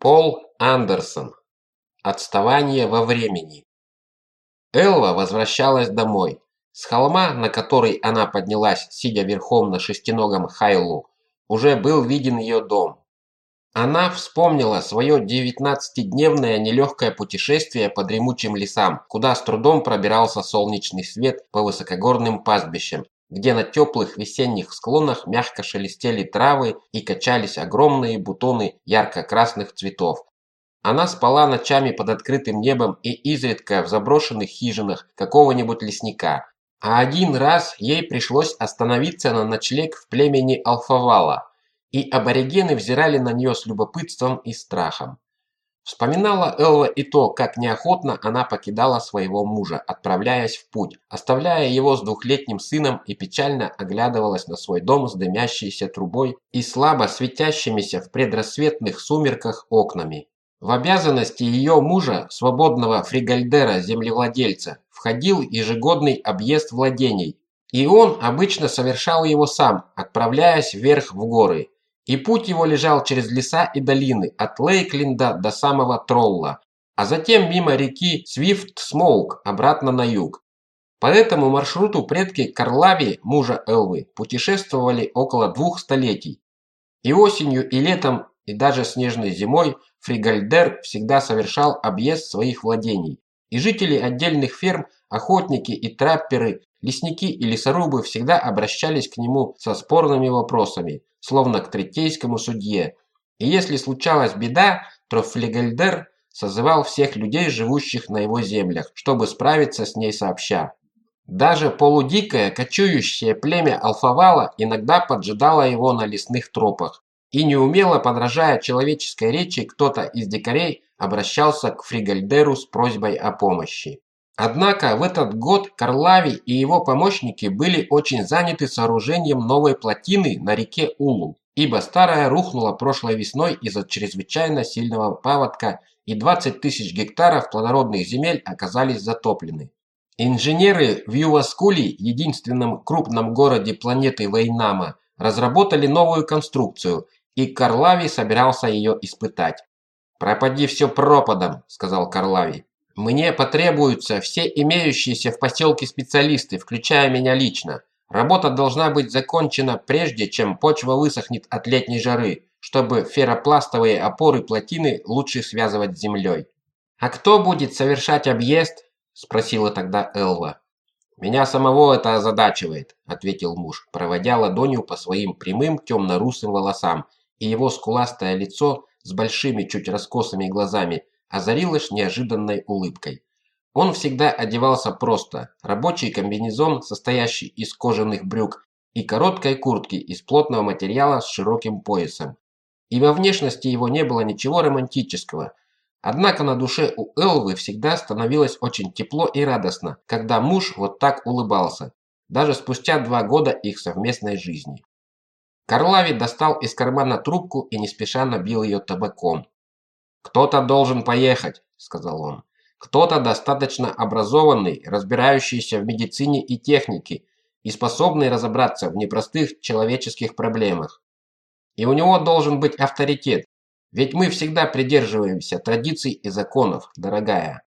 Пол Андерсон. Отставание во времени. Элва возвращалась домой. С холма, на который она поднялась, сидя верхом на шестиногом Хайлу, уже был виден ее дом. Она вспомнила свое девятнадцатидневное нелегкое путешествие по дремучим лесам, куда с трудом пробирался солнечный свет по высокогорным пастбищам, где на теплых весенних склонах мягко шелестели травы и качались огромные бутоны ярко-красных цветов. Она спала ночами под открытым небом и изредка в заброшенных хижинах какого-нибудь лесника. А один раз ей пришлось остановиться на ночлег в племени Алфавала, и аборигены взирали на нее с любопытством и страхом. Вспоминала Элва и то, как неохотно она покидала своего мужа, отправляясь в путь, оставляя его с двухлетним сыном и печально оглядывалась на свой дом с дымящейся трубой и слабо светящимися в предрассветных сумерках окнами. В обязанности ее мужа, свободного фригольдера-землевладельца, входил ежегодный объезд владений, и он обычно совершал его сам, отправляясь вверх в горы – и путь его лежал через леса и долины, от Лейкленда до самого Тролла, а затем мимо реки Свифт-Смоук обратно на юг. По этому маршруту предки Карлави, мужа Элвы, путешествовали около двух столетий. И осенью, и летом, и даже снежной зимой Фригальдер всегда совершал объезд своих владений. И жители отдельных ферм, охотники и трапперы, лесники и лесорубы всегда обращались к нему со спорными вопросами, словно к третейскому судье. И если случалась беда, то Флегельдер созывал всех людей, живущих на его землях, чтобы справиться с ней сообща. Даже полудикое, кочующее племя Алфавала иногда поджидало его на лесных тропах. И неумело подражая человеческой речи, кто-то из дикарей обращался к Фригальдеру с просьбой о помощи. Однако в этот год Карлави и его помощники были очень заняты сооружением новой плотины на реке Улу, ибо старая рухнула прошлой весной из-за чрезвычайно сильного паводка и 20 тысяч гектаров плодородных земель оказались затоплены. Инженеры в Юваскули, единственном крупном городе планеты Вейнама, разработали новую конструкцию, и Карлави собирался ее испытать. «Пропади все пропадом», – сказал Карлави. Мне потребуются все имеющиеся в поселке специалисты, включая меня лично. Работа должна быть закончена прежде, чем почва высохнет от летней жары, чтобы ферропластовые опоры плотины лучше связывать с землей. «А кто будет совершать объезд?» – спросила тогда Элва. «Меня самого это озадачивает», – ответил муж, проводя ладонью по своим прямым темно-русым волосам, и его скуластое лицо с большими чуть раскосыми глазами – озарилась неожиданной улыбкой. Он всегда одевался просто. Рабочий комбинезон, состоящий из кожаных брюк, и короткой куртки из плотного материала с широким поясом. И во внешности его не было ничего романтического. Однако на душе у Элвы всегда становилось очень тепло и радостно, когда муж вот так улыбался, даже спустя два года их совместной жизни. Карлави достал из кармана трубку и не спеша набил ее табаком. «Кто-то должен поехать», – сказал он. «Кто-то достаточно образованный, разбирающийся в медицине и технике и способный разобраться в непростых человеческих проблемах. И у него должен быть авторитет, ведь мы всегда придерживаемся традиций и законов, дорогая.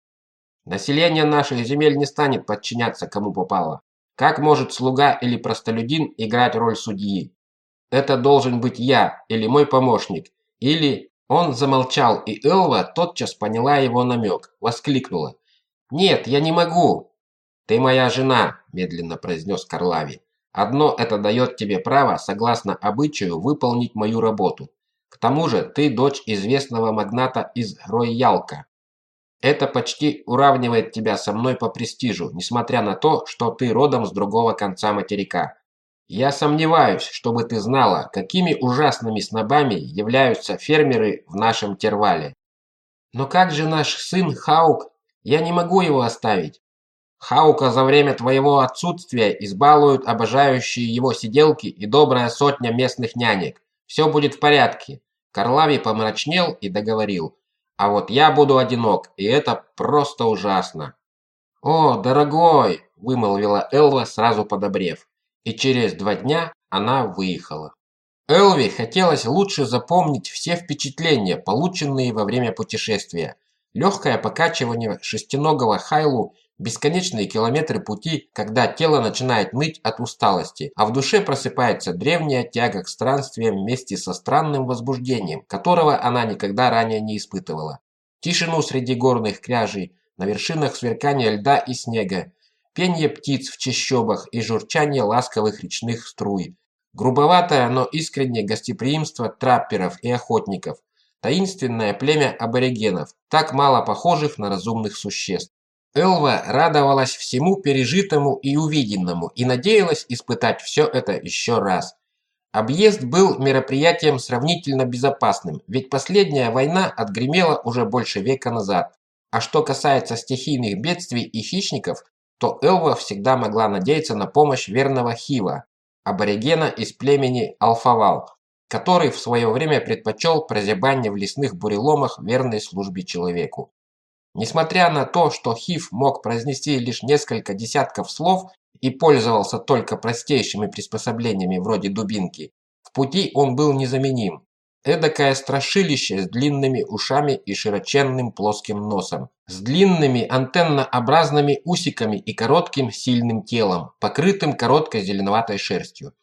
Население наших земель не станет подчиняться кому попало. Как может слуга или простолюдин играть роль судьи? Это должен быть я или мой помощник, или он замолчал, и Элва тотчас поняла его намек, воскликнула. «Нет, я не могу!» «Ты моя жена», – медленно произнес Карлави. «Одно это дает тебе право, согласно обычаю, выполнить мою работу. К тому же ты дочь известного магната из Ройялка. Это почти уравнивает тебя со мной по престижу, несмотря на то, что ты родом с другого конца материка. Я сомневаюсь, чтобы ты знала, какими ужасными снобами являются фермеры в нашем Тервале. Но как же наш сын Хаук? Я не могу его оставить. Хаука за время твоего отсутствия избалуют обожающие его сиделки и добрая сотня местных нянек. Все будет в порядке. Карлави помрачнел и договорил. А вот я буду одинок, и это просто ужасно. «О, дорогой!» – вымолвила Элва, сразу подобрев и через два дня она выехала. Элви хотелось лучше запомнить все впечатления, полученные во время путешествия. Легкое покачивание шестиногого Хайлу, бесконечные километры пути, когда тело начинает ныть от усталости, а в душе просыпается древняя тяга к странствиям вместе со странным возбуждением, которого она никогда ранее не испытывала. Тишину среди горных кряжей, на вершинах сверкания льда и снега, пение птиц в чащобах и журчание ласковых речных струй, грубоватое, но искреннее гостеприимство трапперов и охотников, таинственное племя аборигенов, так мало похожих на разумных существ. Элва радовалась всему пережитому и увиденному и надеялась испытать все это еще раз. Объезд был мероприятием сравнительно безопасным, ведь последняя война отгремела уже больше века назад. А что касается стихийных бедствий и хищников, то Элва всегда могла надеяться на помощь верного Хива, аборигена из племени Алфавал, который в свое время предпочел прозябание в лесных буреломах верной службе человеку. Несмотря на то, что Хив мог произнести лишь несколько десятков слов и пользовался только простейшими приспособлениями вроде дубинки, в пути он был незаменим. Эдакое страшилище с длинными ушами и широченным плоским носом, с длинными антеннообразными усиками и коротким сильным телом, покрытым короткой зеленоватой шерстью.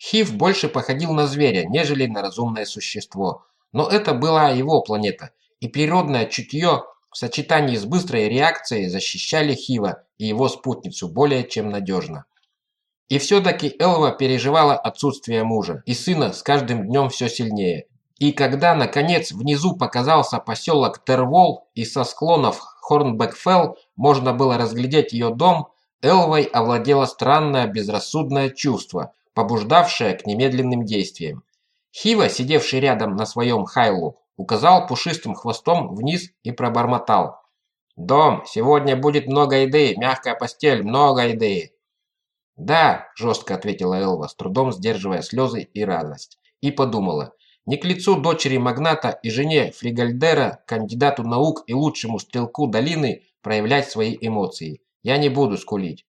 Хив больше походил на зверя, нежели на разумное существо. Но это была его планета, и природное чутье в сочетании с быстрой реакцией защищали Хива и его спутницу более чем надежно. И все-таки Элва переживала отсутствие мужа и сына с каждым днем все сильнее. И когда, наконец, внизу показался поселок Тервол и со склонов Хорнбекфелл можно было разглядеть ее дом, Элвой овладело странное безрассудное чувство, побуждавшее к немедленным действиям. Хива, сидевший рядом на своем хайлу, указал пушистым хвостом вниз и пробормотал. «Дом, сегодня будет много еды, мягкая постель, много еды». «Да», – жестко ответила Элва, с трудом сдерживая слезы и радость. И подумала, не к лицу дочери магната и жене Фригальдера, кандидату наук и лучшему стрелку долины, проявлять свои эмоции. Я не буду скулить.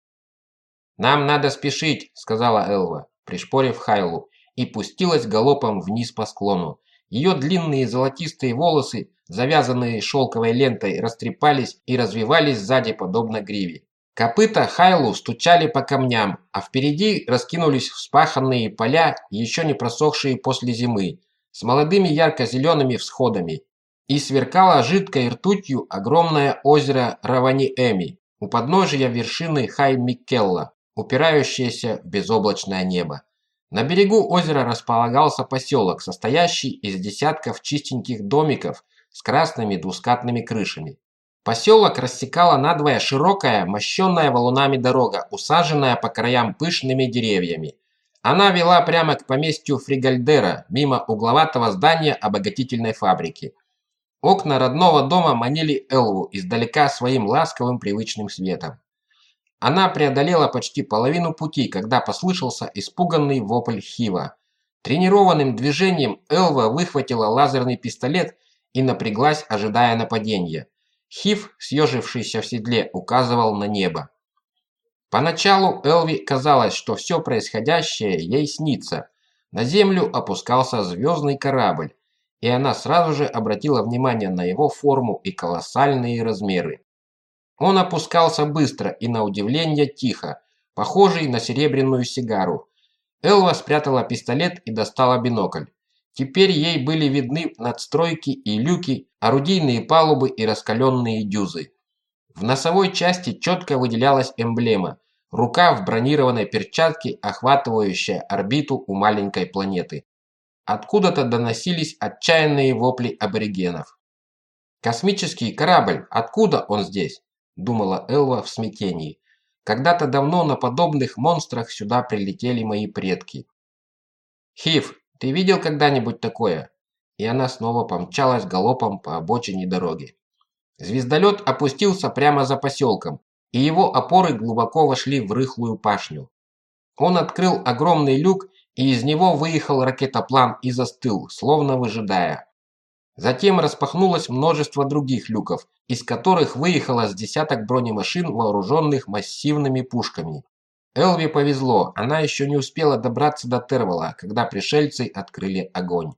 «Нам надо спешить», – сказала Элва, пришпорив Хайлу, и пустилась галопом вниз по склону. Ее длинные золотистые волосы, завязанные шелковой лентой, растрепались и развивались сзади подобно гриве. Копыта Хайлу стучали по камням, а впереди раскинулись вспаханные поля, еще не просохшие после зимы, с молодыми ярко-зелеными всходами, и сверкало жидкой ртутью огромное озеро Равани-Эми у подножия вершины Хай-Миккелла, упирающееся в безоблачное небо. На берегу озера располагался поселок, состоящий из десятков чистеньких домиков с красными двускатными крышами. Поселок рассекала надвое широкая, мощенная валунами дорога, усаженная по краям пышными деревьями. Она вела прямо к поместью Фригальдера, мимо угловатого здания обогатительной фабрики. Окна родного дома манили Элву издалека своим ласковым привычным светом. Она преодолела почти половину пути, когда послышался испуганный вопль Хива. Тренированным движением Элва выхватила лазерный пистолет и напряглась, ожидая нападения. Хив, съежившийся в седле, указывал на небо. Поначалу Элви казалось, что все происходящее ей снится. На землю опускался звездный корабль, и она сразу же обратила внимание на его форму и колоссальные размеры. Он опускался быстро и на удивление тихо, похожий на серебряную сигару. Элва спрятала пистолет и достала бинокль. Теперь ей были видны надстройки и люки, орудийные палубы и раскаленные дюзы. В носовой части четко выделялась эмблема – рука в бронированной перчатке, охватывающая орбиту у маленькой планеты. Откуда-то доносились отчаянные вопли аборигенов. «Космический корабль, откуда он здесь?» – думала Элва в смятении. «Когда-то давно на подобных монстрах сюда прилетели мои предки». «Хив, ты видел когда-нибудь такое?» И она снова помчалась галопом по обочине дороги. Звездолет опустился прямо за поселком, и его опоры глубоко вошли в рыхлую пашню. Он открыл огромный люк, и из него выехал ракетоплан и застыл, словно выжидая. Затем распахнулось множество других люков, из которых выехало с десяток бронемашин, вооруженных массивными пушками. Элви повезло, она еще не успела добраться до Тервала, когда пришельцы открыли огонь.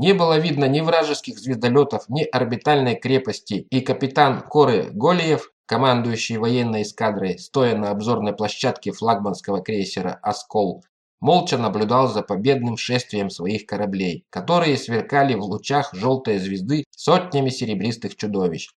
Не было видно ни вражеских звездолетов, ни орбитальной крепости, и капитан Коры Голиев, командующий военной эскадрой, стоя на обзорной площадке флагманского крейсера «Оскол», молча наблюдал за победным шествием своих кораблей, которые сверкали в лучах желтой звезды сотнями серебристых чудовищ.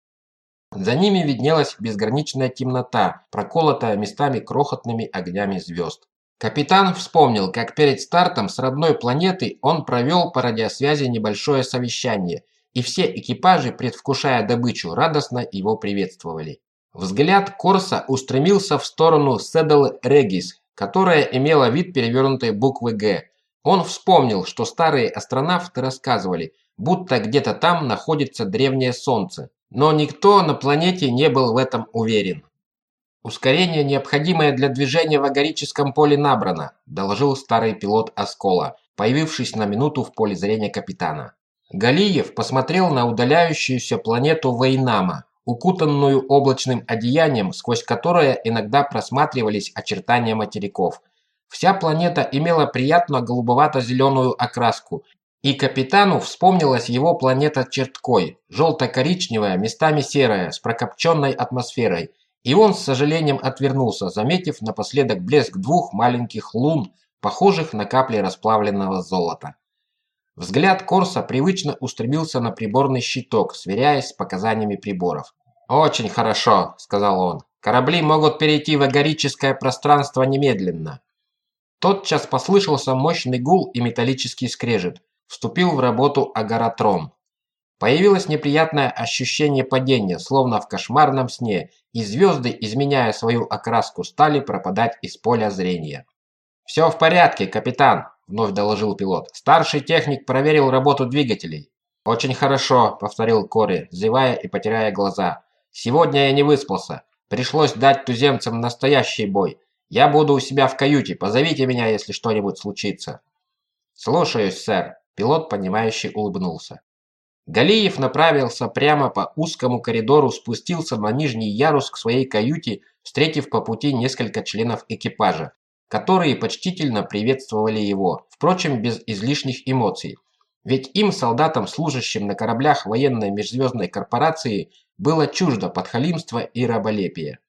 За ними виднелась безграничная темнота, проколотая местами крохотными огнями звезд. Капитан вспомнил, как перед стартом с родной планеты он провел по радиосвязи небольшое совещание, и все экипажи, предвкушая добычу, радостно его приветствовали. Взгляд Корса устремился в сторону Седл Регис, которая имела вид перевернутой буквы «Г». Он вспомнил, что старые астронавты рассказывали, будто где-то там находится древнее Солнце, но никто на планете не был в этом уверен. «Ускорение, необходимое для движения в агорическом поле, набрано», – доложил старый пилот Оскола, появившись на минуту в поле зрения капитана. Галиев посмотрел на удаляющуюся планету Вейнама, укутанную облачным одеянием, сквозь которое иногда просматривались очертания материков. Вся планета имела приятно голубовато-зеленую окраску и капитану вспомнилась его планета Черткой, желто-коричневая, местами серая, с прокопченной атмосферой. И он с сожалением отвернулся, заметив напоследок блеск двух маленьких лун, похожих на капли расплавленного золота. Взгляд Корса привычно устремился на приборный щиток, сверяясь с показаниями приборов. «Очень хорошо», – сказал он. «Корабли могут перейти в агорическое пространство немедленно». Тотчас послышался мощный гул и металлический скрежет вступил в работу агоротрон. Появилось неприятное ощущение падения, словно в кошмарном сне, и звезды, изменяя свою окраску, стали пропадать из поля зрения. «Все в порядке, капитан», – вновь доложил пилот. «Старший техник проверил работу двигателей». «Очень хорошо», – повторил Кори, зевая и потеряя глаза. «Сегодня я не выспался. Пришлось дать туземцам настоящий бой. Я буду у себя в каюте. Позовите меня, если что-нибудь случится». «Слушаюсь, сэр», Пилот, понимающе улыбнулся. Галиев направился прямо по узкому коридору, спустился на нижний ярус к своей каюте, встретив по пути несколько членов экипажа, которые почтительно приветствовали его, впрочем, без излишних эмоций. Ведь им, солдатам, служащим на кораблях военной межзвездной корпорации, было чуждо подхалимство и раболепие.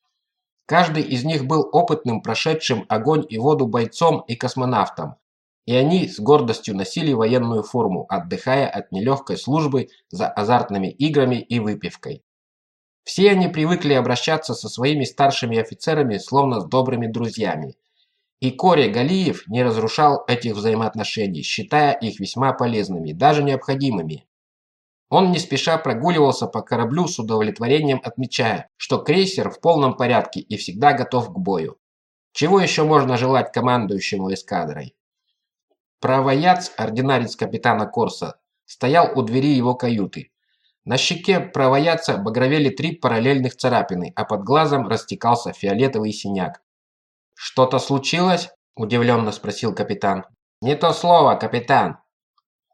Каждый из них был опытным, прошедшим огонь и воду бойцом и космонавтом, и они с гордостью носили военную форму, отдыхая от нелегкой службы за азартными играми и выпивкой. Все они привыкли обращаться со своими старшими офицерами, словно с добрыми друзьями. И Коре Галиев не разрушал этих взаимоотношений, считая их весьма полезными, даже необходимыми. Он не спеша прогуливался по кораблю с удовлетворением, отмечая, что крейсер в полном порядке и всегда готов к бою. Чего еще можно желать командующему эскадрой? Правояц, ординарец капитана Корса, стоял у двери его каюты. На щеке правояца багровели три параллельных царапины, а под глазом растекался фиолетовый синяк. «Что-то случилось?» – удивленно спросил капитан. «Не то слово, капитан!»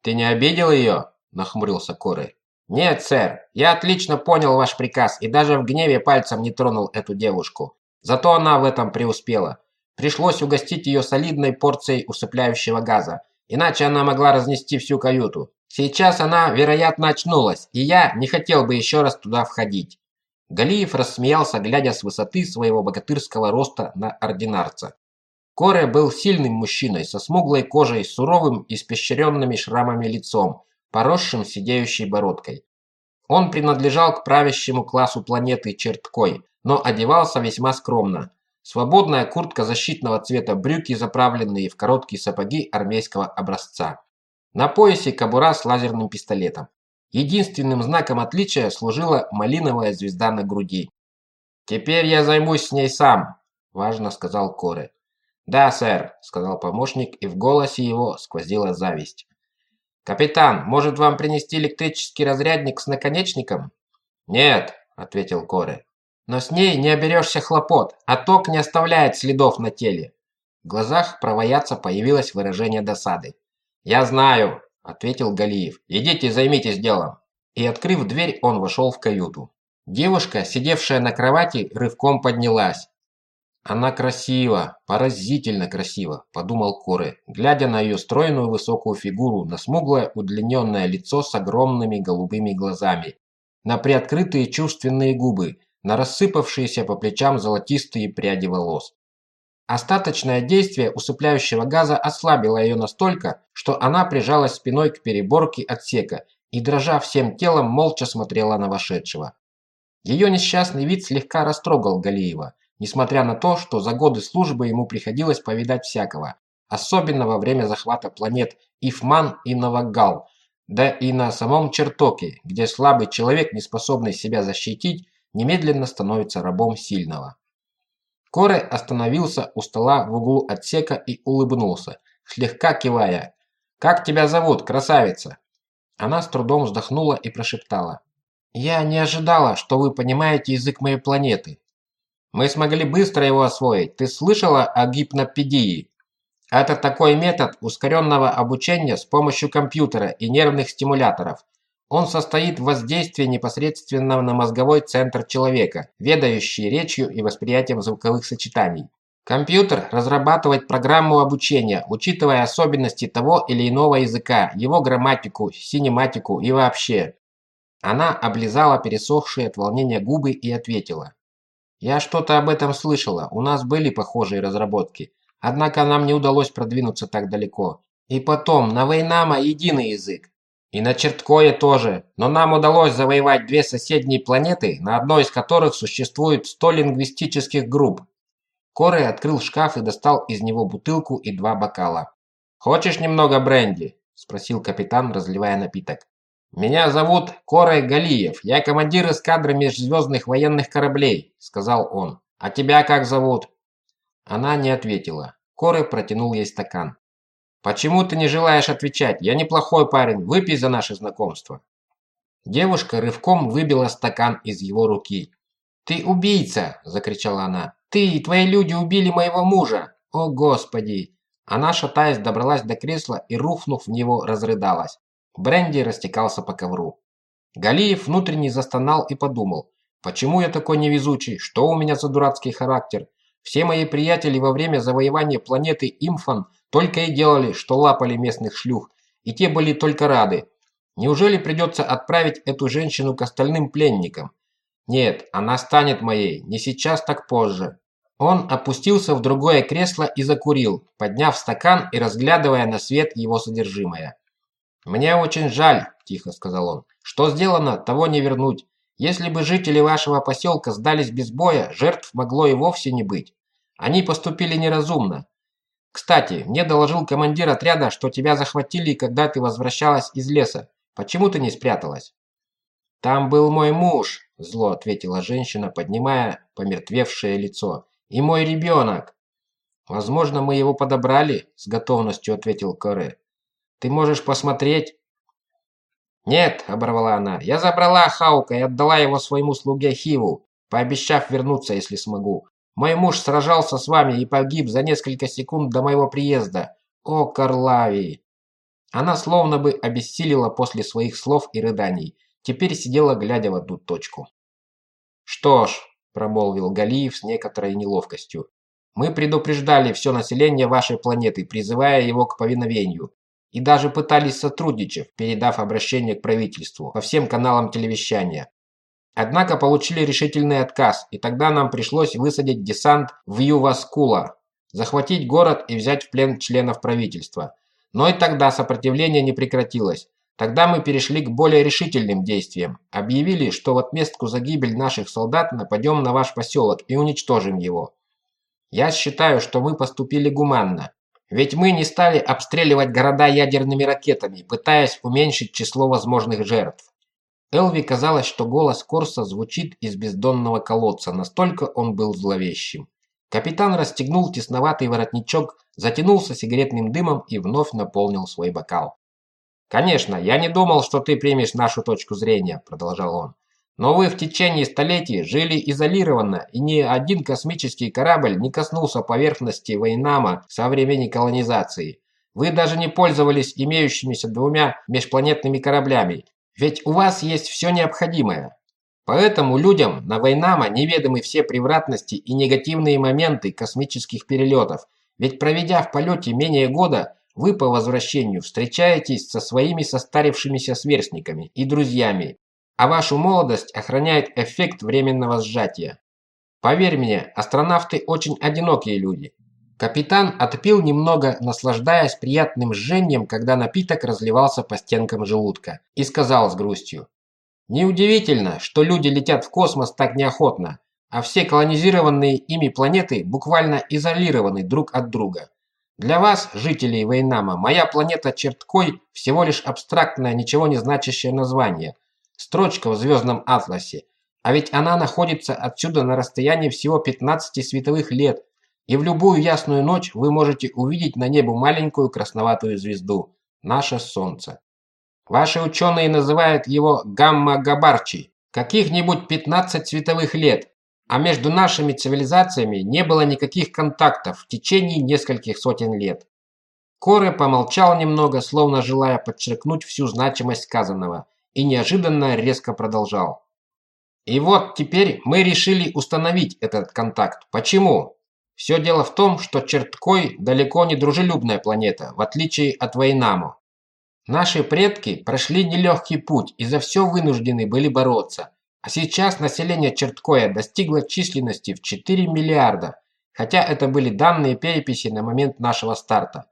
«Ты не обидел ее?» – нахмурился Коры. «Нет, сэр, я отлично понял ваш приказ и даже в гневе пальцем не тронул эту девушку. Зато она в этом преуспела. Пришлось угостить ее солидной порцией усыпляющего газа, иначе она могла разнести всю каюту. Сейчас она, вероятно, очнулась, и я не хотел бы еще раз туда входить. Галиев рассмеялся, глядя с высоты своего богатырского роста на ординарца. Коре был сильным мужчиной, со смуглой кожей, суровым, испещренными шрамами лицом, поросшим сидеющей бородкой. Он принадлежал к правящему классу планеты Черткой, но одевался весьма скромно, Свободная куртка защитного цвета, брюки, заправленные в короткие сапоги армейского образца. На поясе кобура с лазерным пистолетом. Единственным знаком отличия служила малиновая звезда на груди. «Теперь я займусь с ней сам», – важно сказал Коре. «Да, сэр», – сказал помощник, и в голосе его сквозила зависть. «Капитан, может вам принести электрический разрядник с наконечником?» «Нет», – ответил Коре. Но с ней не оберешься хлопот, а ток не оставляет следов на теле. В глазах провояца появилось выражение досады. «Я знаю», – ответил Галиев. «Идите, займитесь делом». И, открыв дверь, он вошел в каюту. Девушка, сидевшая на кровати, рывком поднялась. «Она красива, поразительно красива», – подумал Коре, глядя на ее стройную высокую фигуру, на смуглое удлиненное лицо с огромными голубыми глазами, на приоткрытые чувственные губы, на рассыпавшиеся по плечам золотистые пряди волос. Остаточное действие усыпляющего газа ослабило ее настолько, что она прижалась спиной к переборке отсека и, дрожа всем телом, молча смотрела на вошедшего. Ее несчастный вид слегка растрогал Галиева, несмотря на то, что за годы службы ему приходилось повидать всякого, особенно во время захвата планет Ифман и Новогал, да и на самом Чертоке, где слабый человек, не способный себя защитить, немедленно становится рабом сильного. Коре остановился у стола в углу отсека и улыбнулся, слегка кивая. «Как тебя зовут, красавица?» Она с трудом вздохнула и прошептала. «Я не ожидала, что вы понимаете язык моей планеты. Мы смогли быстро его освоить. Ты слышала о гипнопедии? Это такой метод ускоренного обучения с помощью компьютера и нервных стимуляторов. Он состоит в воздействии непосредственно на мозговой центр человека, ведающий речью и восприятием звуковых сочетаний. Компьютер разрабатывает программу обучения, учитывая особенности того или иного языка, его грамматику, синематику и вообще. Она облизала пересохшие от волнения губы и ответила. «Я что-то об этом слышала, у нас были похожие разработки. Однако нам не удалось продвинуться так далеко. И потом, на Вейнама единый язык. И на Черткое тоже, но нам удалось завоевать две соседние планеты, на одной из которых существует 100 лингвистических групп. Корей открыл шкаф и достал из него бутылку и два бокала. «Хочешь немного бренди?» – спросил капитан, разливая напиток. «Меня зовут Корей Галиев, я командир эскадры межзвездных военных кораблей», – сказал он. «А тебя как зовут?» Она не ответила. Корей протянул ей стакан. «Почему ты не желаешь отвечать? Я неплохой парень, выпей за наше знакомство». Девушка рывком выбила стакан из его руки. «Ты убийца!» – закричала она. «Ты и твои люди убили моего мужа! О, Господи!» Она, шатаясь, добралась до кресла и, рухнув в него, разрыдалась. Бренди растекался по ковру. Галиев внутренне застонал и подумал. «Почему я такой невезучий? Что у меня за дурацкий характер? Все мои приятели во время завоевания планеты Имфан только и делали, что лапали местных шлюх, и те были только рады. Неужели придется отправить эту женщину к остальным пленникам? Нет, она станет моей, не сейчас, так позже. Он опустился в другое кресло и закурил, подняв стакан и разглядывая на свет его содержимое. «Мне очень жаль», – тихо сказал он. «Что сделано, того не вернуть. Если бы жители вашего поселка сдались без боя, жертв могло и вовсе не быть. Они поступили неразумно. Кстати, мне доложил командир отряда, что тебя захватили, когда ты возвращалась из леса. Почему ты не спряталась?» «Там был мой муж», – зло ответила женщина, поднимая помертвевшее лицо. «И мой ребенок!» «Возможно, мы его подобрали», – с готовностью ответил Коре. «Ты можешь посмотреть?» «Нет», – оборвала она, – «я забрала Хаука и отдала его своему слуге Хиву, пообещав вернуться, если смогу. Мой муж сражался с вами и погиб за несколько секунд до моего приезда. О, Карлави!» Она словно бы обессилила после своих слов и рыданий. Теперь сидела, глядя в одну точку. «Что ж», – промолвил Галиев с некоторой неловкостью, – «мы предупреждали все население вашей планеты, призывая его к повиновению, и даже пытались сотрудничать, передав обращение к правительству по всем каналам телевещания. Однако получили решительный отказ, и тогда нам пришлось высадить десант в Юваскула, захватить город и взять в плен членов правительства. Но и тогда сопротивление не прекратилось. Тогда мы перешли к более решительным действиям. Объявили, что в отместку за гибель наших солдат нападем на ваш поселок и уничтожим его. Я считаю, что мы поступили гуманно. Ведь мы не стали обстреливать города ядерными ракетами, пытаясь уменьшить число возможных жертв. Элви казалось, что голос Корса звучит из бездонного колодца, настолько он был зловещим. Капитан расстегнул тесноватый воротничок, затянулся сигаретным дымом и вновь наполнил свой бокал. «Конечно, я не думал, что ты примешь нашу точку зрения», – продолжал он. «Но вы в течение столетий жили изолированно, и ни один космический корабль не коснулся поверхности Вейнама со времени колонизации. Вы даже не пользовались имеющимися двумя межпланетными кораблями, ведь у вас есть все необходимое. Поэтому людям на Вайнама неведомы все превратности и негативные моменты космических перелетов, ведь проведя в полете менее года, вы по возвращению встречаетесь со своими состарившимися сверстниками и друзьями, а вашу молодость охраняет эффект временного сжатия. Поверь мне, астронавты очень одинокие люди. Капитан отпил немного, наслаждаясь приятным жжением, когда напиток разливался по стенкам желудка, и сказал с грустью. Неудивительно, что люди летят в космос так неохотно, а все колонизированные ими планеты буквально изолированы друг от друга. Для вас, жителей Вейнама, моя планета Черткой всего лишь абстрактное, ничего не значащее название, строчка в звездном атласе, а ведь она находится отсюда на расстоянии всего 15 световых лет, и в любую ясную ночь вы можете увидеть на небе маленькую красноватую звезду – наше Солнце. Ваши ученые называют его гамма-габарчи, каких-нибудь 15 световых лет, а между нашими цивилизациями не было никаких контактов в течение нескольких сотен лет. Коре помолчал немного, словно желая подчеркнуть всю значимость сказанного, и неожиданно резко продолжал. И вот теперь мы решили установить этот контакт. Почему? Все дело в том, что Черткой далеко не дружелюбная планета, в отличие от Вайнаму. Наши предки прошли нелегкий путь и за все вынуждены были бороться. А сейчас население Черткоя достигло численности в 4 миллиарда, хотя это были данные переписи на момент нашего старта.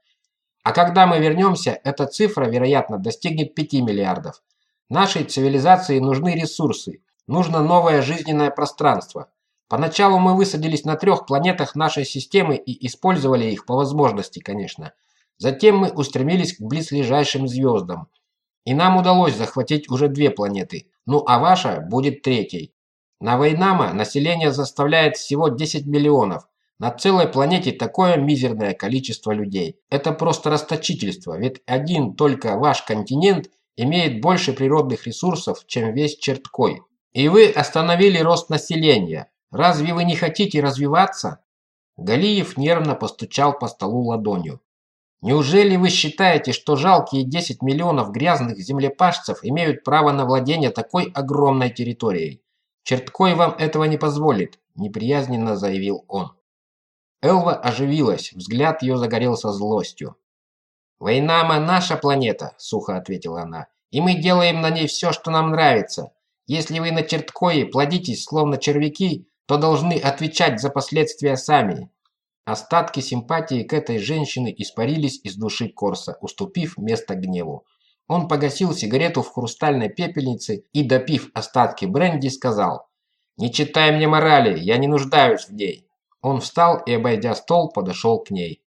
А когда мы вернемся, эта цифра, вероятно, достигнет 5 миллиардов. Нашей цивилизации нужны ресурсы, нужно новое жизненное пространство. Поначалу мы высадились на трех планетах нашей системы и использовали их по возможности, конечно – Затем мы устремились к близлежащим звездам. И нам удалось захватить уже две планеты, ну а ваша будет третьей. На Вайнама население заставляет всего 10 миллионов. На целой планете такое мизерное количество людей. Это просто расточительство, ведь один только ваш континент имеет больше природных ресурсов, чем весь Черткой. И вы остановили рост населения. Разве вы не хотите развиваться? Галиев нервно постучал по столу ладонью. Неужели вы считаете, что жалкие 10 миллионов грязных землепашцев имеют право на владение такой огромной территорией? Черткой вам этого не позволит, неприязненно заявил он. Элва оживилась, взгляд ее загорелся злостью. «Вайнама – наша планета», – сухо ответила она, – «и мы делаем на ней все, что нам нравится. Если вы на Черткое плодитесь, словно червяки, то должны отвечать за последствия сами. Остатки симпатии к этой женщине испарились из души Корса, уступив место гневу. Он погасил сигарету в хрустальной пепельнице и, допив остатки бренди, сказал «Не читай мне морали, я не нуждаюсь в ней». Он встал и, обойдя стол, подошел к ней.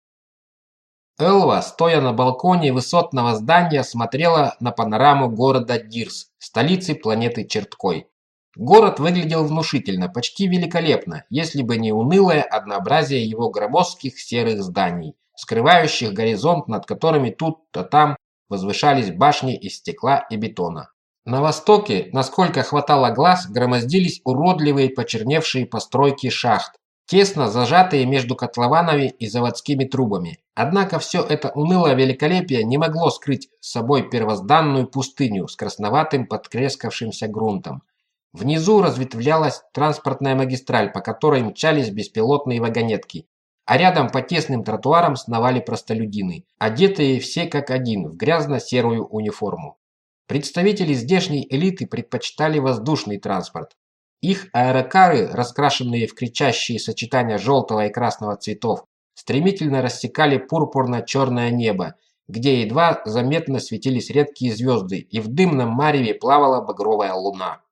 Элва, стоя на балконе высотного здания, смотрела на панораму города Дирс, столицы планеты Черткой. Город выглядел внушительно, почти великолепно, если бы не унылое однообразие его громоздких серых зданий, скрывающих горизонт, над которыми тут-то там возвышались башни из стекла и бетона. На востоке, насколько хватало глаз, громоздились уродливые почерневшие постройки шахт, тесно зажатые между котлованами и заводскими трубами. Однако все это унылое великолепие не могло скрыть с собой первозданную пустыню с красноватым подтрескавшимся грунтом, Внизу разветвлялась транспортная магистраль, по которой мчались беспилотные вагонетки, а рядом по тесным тротуарам сновали простолюдины, одетые все как один в грязно-серую униформу. Представители здешней элиты предпочитали воздушный транспорт. Их аэрокары, раскрашенные в кричащие сочетания желтого и красного цветов, стремительно рассекали пурпурно-черное небо, где едва заметно светились редкие звезды, и в дымном мареве плавала багровая луна.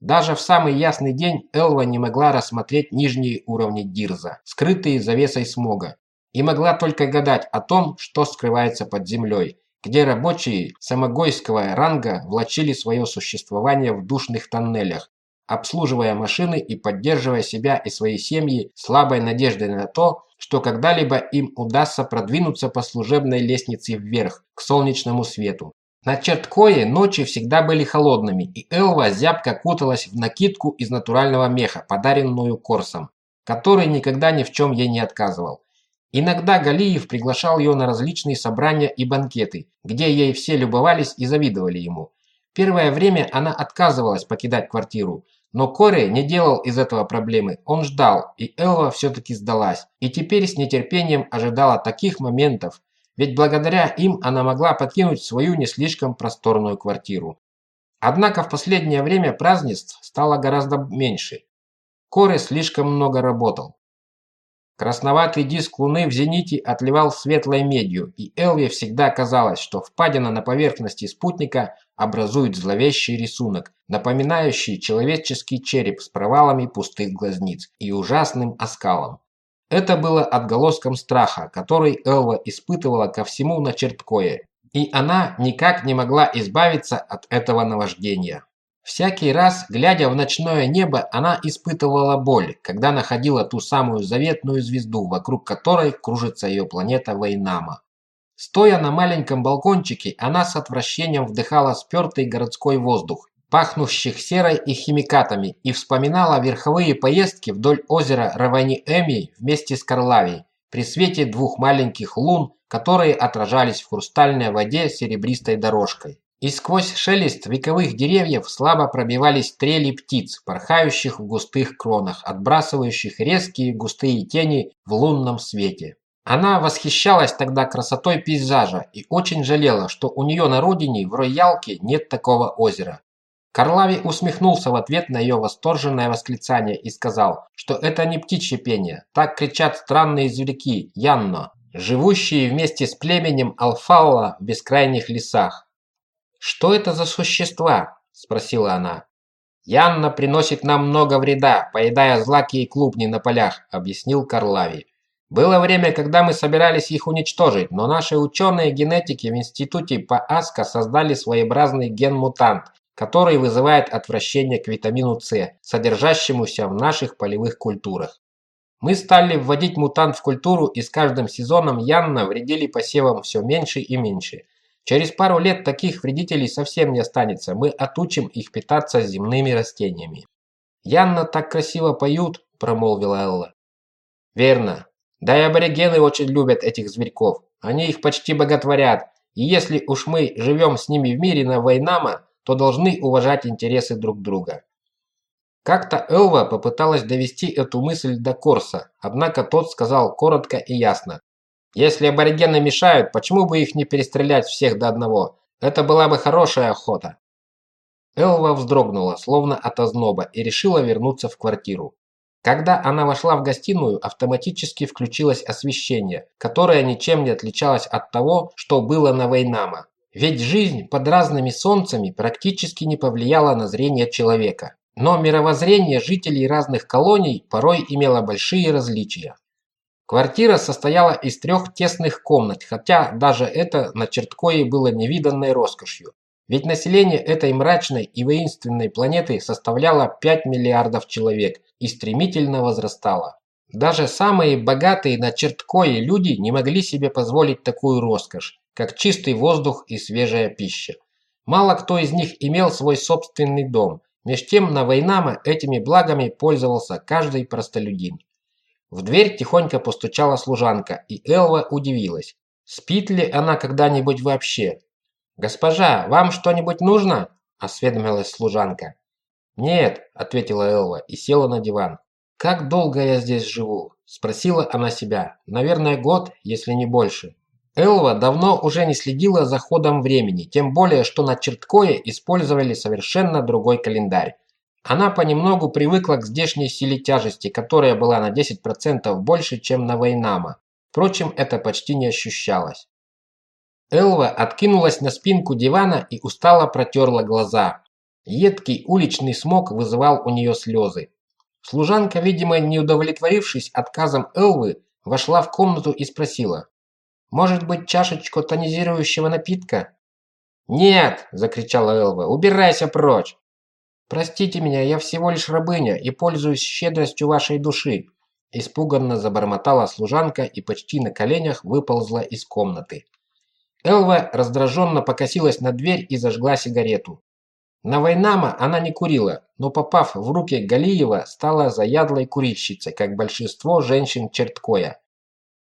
Даже в самый ясный день Элва не могла рассмотреть нижние уровни Дирза, скрытые завесой смога, и могла только гадать о том, что скрывается под землей, где рабочие самогойского ранга влачили свое существование в душных тоннелях, обслуживая машины и поддерживая себя и свои семьи слабой надеждой на то, что когда-либо им удастся продвинуться по служебной лестнице вверх, к солнечному свету. На Черткое ночи всегда были холодными, и Элва зябко куталась в накидку из натурального меха, подаренную Корсом, который никогда ни в чем ей не отказывал. Иногда Галиев приглашал ее на различные собрания и банкеты, где ей все любовались и завидовали ему. Первое время она отказывалась покидать квартиру, но Кори не делал из этого проблемы. Он ждал, и Элва все-таки сдалась. И теперь с нетерпением ожидала таких моментов, ведь благодаря им она могла покинуть свою не слишком просторную квартиру. Однако в последнее время празднеств стало гораздо меньше. Кори слишком много работал. Красноватый диск Луны в зените отливал светлой медью, и Элве всегда казалось, что впадина на поверхности спутника образует зловещий рисунок, напоминающий человеческий череп с провалами пустых глазниц и ужасным оскалом. Это было отголоском страха, который Элва испытывала ко всему на черткое, и она никак не могла избавиться от этого наваждения. Всякий раз, глядя в ночное небо, она испытывала боль, когда находила ту самую заветную звезду, вокруг которой кружится ее планета Вейнама. Стоя на маленьком балкончике, она с отвращением вдыхала спертый городской воздух, пахнущих серой и химикатами, и вспоминала верховые поездки вдоль озера Равани-Эми вместе с Карлавией, при свете двух маленьких лун, которые отражались в хрустальной воде серебристой дорожкой. И сквозь шелест вековых деревьев слабо пробивались трели птиц, порхающих в густых кронах, отбрасывающих резкие густые тени в лунном свете. Она восхищалась тогда красотой пейзажа и очень жалела, что у нее на родине в Роялке нет такого озера. Карлави усмехнулся в ответ на ее восторженное восклицание и сказал, что это не птичье пение, так кричат странные зверьки, Янно, живущие вместе с племенем Алфалла в бескрайних лесах. «Что это за существа?» – спросила она. «Янна приносит нам много вреда, поедая злаки и клубни на полях», – объяснил Карлави. «Было время, когда мы собирались их уничтожить, но наши ученые-генетики в институте по АСКО создали своеобразный ген-мутант, который вызывает отвращение к витамину С, содержащемуся в наших полевых культурах. Мы стали вводить мутант в культуру, и с каждым сезоном Янна вредили посевам все меньше и меньше – Через пару лет таких вредителей совсем не останется, мы отучим их питаться земными растениями. «Янна так красиво поют», – промолвила Элла. «Верно. Да и аборигены очень любят этих зверьков. Они их почти боготворят. И если уж мы живем с ними в мире на Вайнама, то должны уважать интересы друг друга». Как-то Элва попыталась довести эту мысль до Корса, однако тот сказал коротко и ясно. Если аборигены мешают, почему бы их не перестрелять всех до одного? Это была бы хорошая охота. Элва вздрогнула, словно от озноба, и решила вернуться в квартиру. Когда она вошла в гостиную, автоматически включилось освещение, которое ничем не отличалось от того, что было на Вейнама. Ведь жизнь под разными солнцами практически не повлияла на зрение человека. Но мировоззрение жителей разных колоний порой имело большие различия. Квартира состояла из трех тесных комнат, хотя даже это на Черткое было невиданной роскошью. Ведь население этой мрачной и воинственной планеты составляло 5 миллиардов человек и стремительно возрастало. Даже самые богатые на Черткое люди не могли себе позволить такую роскошь, как чистый воздух и свежая пища. Мало кто из них имел свой собственный дом, меж тем на Вайнама этими благами пользовался каждый простолюдин. В дверь тихонько постучала служанка, и Элва удивилась. Спит ли она когда-нибудь вообще? «Госпожа, вам что-нибудь нужно?» – осведомилась служанка. «Нет», – ответила Элва и села на диван. «Как долго я здесь живу?» – спросила она себя. «Наверное, год, если не больше». Элва давно уже не следила за ходом времени, тем более, что на Черткое использовали совершенно другой календарь. Она понемногу привыкла к здешней силе тяжести, которая была на 10% больше, чем на Вейнама. Впрочем, это почти не ощущалось. Элва откинулась на спинку дивана и устало протерла глаза. Едкий уличный смог вызывал у нее слезы. Служанка, видимо, не удовлетворившись отказом Элвы, вошла в комнату и спросила. «Может быть, чашечку тонизирующего напитка?» «Нет!» – закричала Элва. «Убирайся прочь!» «Простите меня, я всего лишь рабыня и пользуюсь щедростью вашей души», испуганно забормотала служанка и почти на коленях выползла из комнаты. Элва раздраженно покосилась на дверь и зажгла сигарету. На Вайнама она не курила, но попав в руки Галиева, стала заядлой курильщицей, как большинство женщин Черткоя.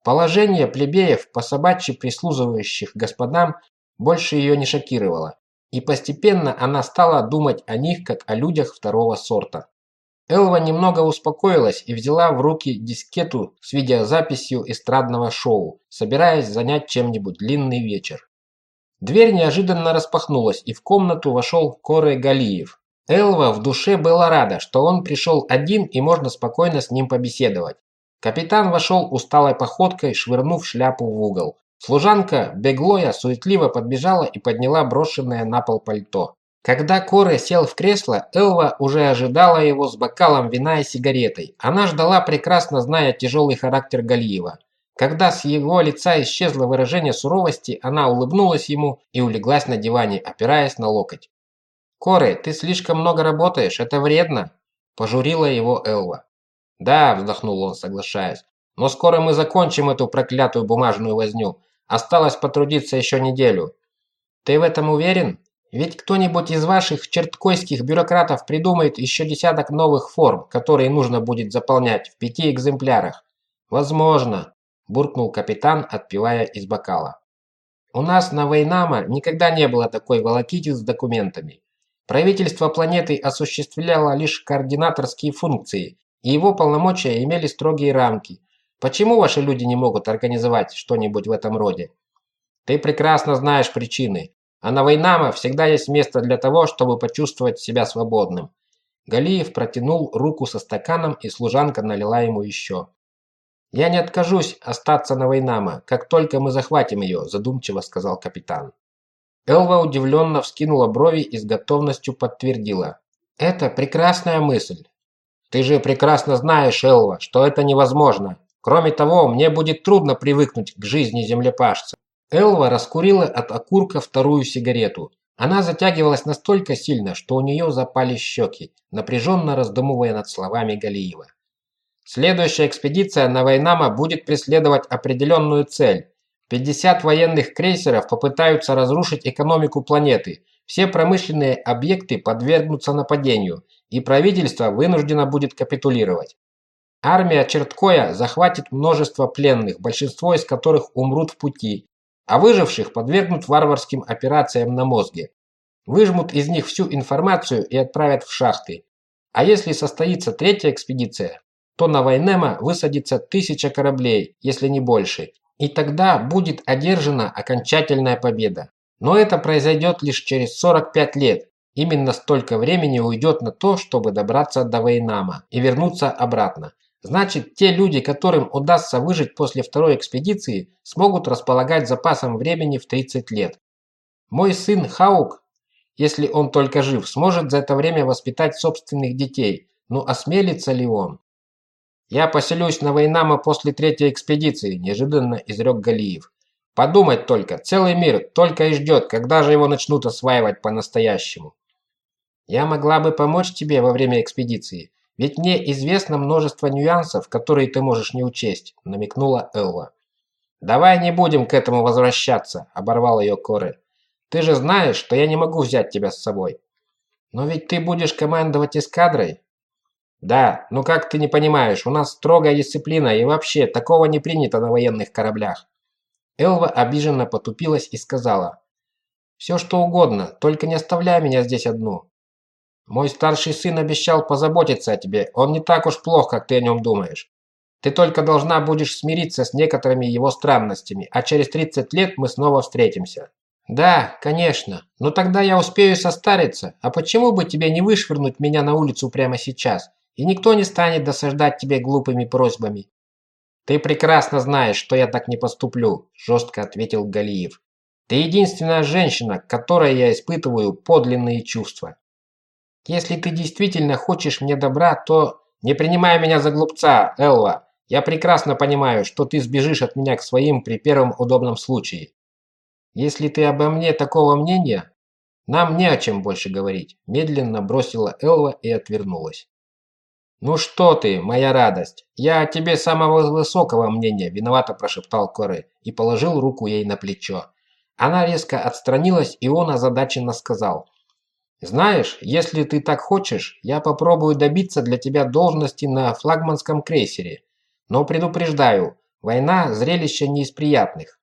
Положение плебеев, по собачьи прислуживающих господам, больше ее не шокировало. и постепенно она стала думать о них как о людях второго сорта. Элва немного успокоилась и взяла в руки дискету с видеозаписью эстрадного шоу, собираясь занять чем-нибудь длинный вечер. Дверь неожиданно распахнулась, и в комнату вошел Коре Галиев. Элва в душе была рада, что он пришел один и можно спокойно с ним побеседовать. Капитан вошел усталой походкой, швырнув шляпу в угол. Служанка Беглоя суетливо подбежала и подняла брошенное на пол пальто. Когда Коре сел в кресло, Элва уже ожидала его с бокалом вина и сигаретой. Она ждала, прекрасно зная тяжелый характер Галиева. Когда с его лица исчезло выражение суровости, она улыбнулась ему и улеглась на диване, опираясь на локоть. «Коре, ты слишком много работаешь, это вредно», – пожурила его Элва. «Да», – вздохнул он, соглашаясь, – «но скоро мы закончим эту проклятую бумажную возню. Осталось потрудиться еще неделю». «Ты в этом уверен?» Ведь кто-нибудь из ваших черткойских бюрократов придумает еще десяток новых форм, которые нужно будет заполнять в пяти экземплярах. Возможно, буркнул капитан, отпивая из бокала. У нас на Вейнама никогда не было такой волокити с документами. Правительство планеты осуществляло лишь координаторские функции, и его полномочия имели строгие рамки. Почему ваши люди не могут организовать что-нибудь в этом роде? Ты прекрасно знаешь причины. А на Вайнама всегда есть место для того, чтобы почувствовать себя свободным. Галиев протянул руку со стаканом, и служанка налила ему еще. «Я не откажусь остаться на Вайнама, как только мы захватим ее», задумчиво сказал капитан. Элва удивленно вскинула брови и с готовностью подтвердила. «Это прекрасная мысль». «Ты же прекрасно знаешь, Элва, что это невозможно. Кроме того, мне будет трудно привыкнуть к жизни землепашца. Элва раскурила от окурка вторую сигарету. Она затягивалась настолько сильно, что у нее запали щеки, напряженно раздумывая над словами Галиева. Следующая экспедиция на Вайнама будет преследовать определенную цель. 50 военных крейсеров попытаются разрушить экономику планеты. Все промышленные объекты подвергнутся нападению, и правительство вынуждено будет капитулировать. Армия Черткоя захватит множество пленных, большинство из которых умрут в пути, а выживших подвергнут варварским операциям на мозге. Выжмут из них всю информацию и отправят в шахты. А если состоится третья экспедиция, то на Вайнема высадится тысяча кораблей, если не больше, и тогда будет одержана окончательная победа. Но это произойдет лишь через 45 лет. Именно столько времени уйдет на то, чтобы добраться до Вайнама и вернуться обратно. Значит, те люди, которым удастся выжить после второй экспедиции, смогут располагать запасом времени в 30 лет. Мой сын Хаук, если он только жив, сможет за это время воспитать собственных детей. Но осмелится ли он? «Я поселюсь на Вайнама после третьей экспедиции», – неожиданно изрек Галиев. «Подумать только, целый мир только и ждет, когда же его начнут осваивать по-настоящему». «Я могла бы помочь тебе во время экспедиции. Ведь мне известно множество нюансов, которые ты можешь не учесть», – намекнула Элва. «Давай не будем к этому возвращаться», – оборвал ее Коре. «Ты же знаешь, что я не могу взять тебя с собой». «Но ведь ты будешь командовать эскадрой». «Да, ну как ты не понимаешь, у нас строгая дисциплина, и вообще, такого не принято на военных кораблях». Элва обиженно потупилась и сказала. «Все что угодно, только не оставляй меня здесь одну. Мой старший сын обещал позаботиться о тебе. Он не так уж плох, как ты о нем думаешь. Ты только должна будешь смириться с некоторыми его странностями, а через 30 лет мы снова встретимся. Да, конечно. Но тогда я успею состариться. А почему бы тебе не вышвырнуть меня на улицу прямо сейчас? И никто не станет досаждать тебе глупыми просьбами. Ты прекрасно знаешь, что я так не поступлю, жестко ответил Галиев. Ты единственная женщина, к которой я испытываю подлинные чувства. Если ты действительно хочешь мне добра, то не принимай меня за глупца, Элла. Я прекрасно понимаю, что ты сбежишь от меня к своим при первом удобном случае. Если ты обо мне такого мнения, нам не о чем больше говорить. Медленно бросила Элва и отвернулась. «Ну что ты, моя радость, я о тебе самого высокого мнения», – виновато прошептал Коре и положил руку ей на плечо. Она резко отстранилась, и он озадаченно сказал – знаешь, если ты так хочешь, я попробую добиться для тебя должности на флагманском крейсере. Но предупреждаю, война – зрелище не из приятных.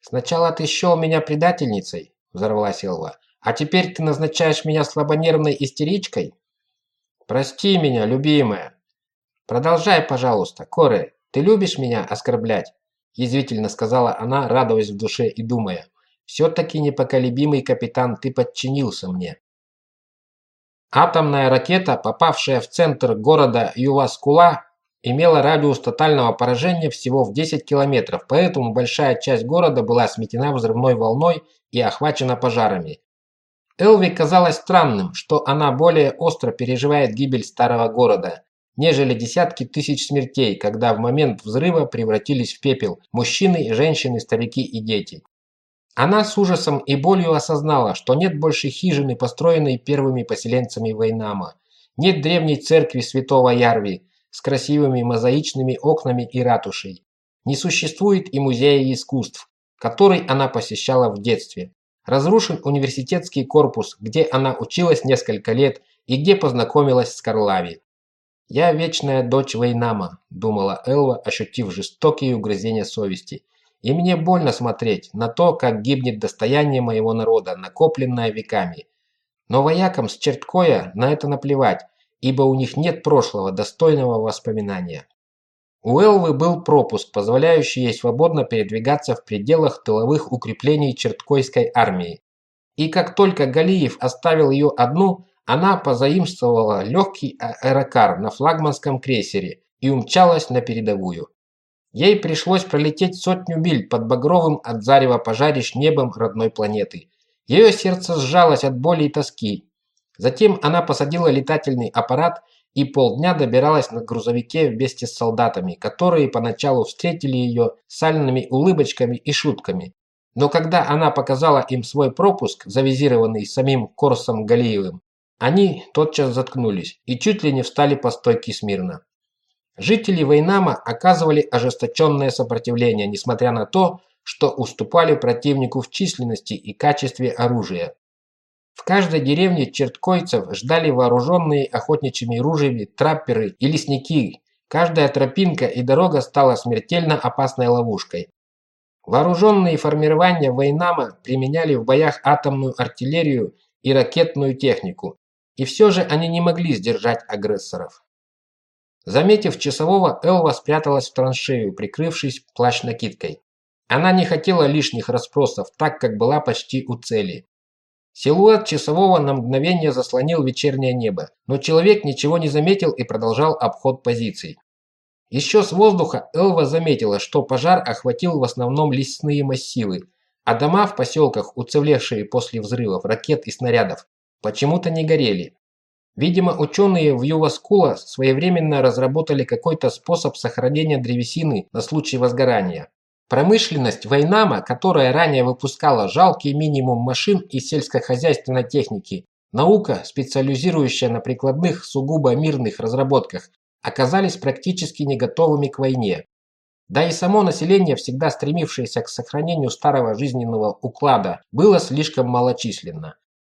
Сначала ты счел меня предательницей, взорвалась Элва, А теперь ты назначаешь меня слабонервной истеричкой? Прости меня, любимая. Продолжай, пожалуйста, Коре. Ты любишь меня оскорблять? Язвительно сказала она, радуясь в душе и думая. Все-таки непоколебимый капитан, ты подчинился мне. Атомная ракета, попавшая в центр города Юваскула, имела радиус тотального поражения всего в 10 километров, поэтому большая часть города была сметена взрывной волной и охвачена пожарами. Элви казалось странным, что она более остро переживает гибель старого города, нежели десятки тысяч смертей, когда в момент взрыва превратились в пепел мужчины, женщины, старики и дети. Она с ужасом и болью осознала, что нет больше хижины, построенной первыми поселенцами Вейнама. Нет древней церкви святого Ярви с красивыми мозаичными окнами и ратушей. Не существует и музея искусств, который она посещала в детстве. Разрушен университетский корпус, где она училась несколько лет и где познакомилась с Карлави. «Я вечная дочь Вейнама», – думала Элва, ощутив жестокие угрызения совести – и мне больно смотреть на то, как гибнет достояние моего народа, накопленное веками. Но воякам с Черткоя на это наплевать, ибо у них нет прошлого, достойного воспоминания. У Элвы был пропуск, позволяющий ей свободно передвигаться в пределах тыловых укреплений Черткойской армии. И как только Галиев оставил ее одну, она позаимствовала легкий аэрокар на флагманском крейсере и умчалась на передовую. Ей пришлось пролететь сотню миль под багровым от зарева пожарищ небом родной планеты. Ее сердце сжалось от боли и тоски. Затем она посадила летательный аппарат и полдня добиралась на грузовике вместе с солдатами, которые поначалу встретили ее сальными улыбочками и шутками. Но когда она показала им свой пропуск, завизированный самим Корсом Галиевым, они тотчас заткнулись и чуть ли не встали по стойке смирно. Жители Вейнама оказывали ожесточенное сопротивление, несмотря на то, что уступали противнику в численности и качестве оружия. В каждой деревне черткойцев ждали вооруженные охотничьими ружьями трапперы и лесники. Каждая тропинка и дорога стала смертельно опасной ловушкой. Вооруженные формирования Вейнама применяли в боях атомную артиллерию и ракетную технику. И все же они не могли сдержать агрессоров. Заметив часового, Элва спряталась в траншею, прикрывшись плащ-накидкой. Она не хотела лишних расспросов, так как была почти у цели. Силуэт часового на мгновение заслонил вечернее небо, но человек ничего не заметил и продолжал обход позиций. Еще с воздуха Элва заметила, что пожар охватил в основном лесные массивы, а дома в поселках, уцелевшие после взрывов ракет и снарядов, почему-то не горели. Видимо, ученые в Юваскула своевременно разработали какой-то способ сохранения древесины на случай возгорания. Промышленность Вайнама, которая ранее выпускала жалкий минимум машин и сельскохозяйственной техники, наука, специализирующая на прикладных сугубо мирных разработках, оказались практически не готовыми к войне. Да и само население, всегда стремившееся к сохранению старого жизненного уклада, было слишком малочисленно.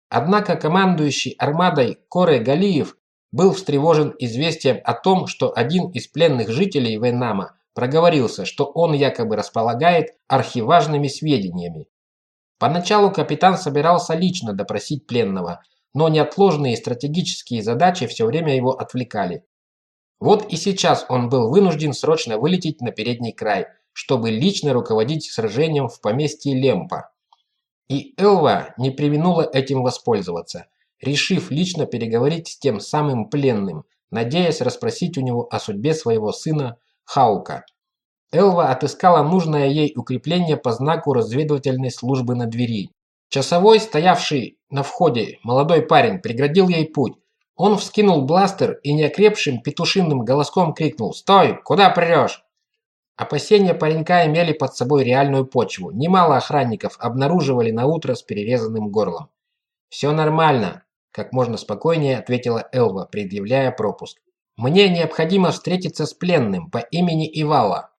Однако командующий армадой Коре Галиев был встревожен известием о том, что один из пленных жителей Вейнама проговорился, что он якобы располагает архиважными сведениями. Поначалу капитан собирался лично допросить пленного, но неотложные стратегические задачи все время его отвлекали. Вот и сейчас он был вынужден срочно вылететь на передний край, чтобы лично руководить сражением в поместье Лемпа. И Элва не применула этим воспользоваться, решив лично переговорить с тем самым пленным, надеясь расспросить у него о судьбе своего сына Хаука. Элва отыскала нужное ей укрепление по знаку разведывательной службы на двери. Часовой, стоявший на входе, молодой парень, преградил ей путь. Он вскинул бластер и неокрепшим петушиным голоском крикнул «Стой! Куда прешь?» Опасения паренька имели под собой реальную почву. Немало охранников обнаруживали на утро с перерезанным горлом. «Все нормально», – как можно спокойнее ответила Элва, предъявляя пропуск. «Мне необходимо встретиться с пленным по имени Ивала».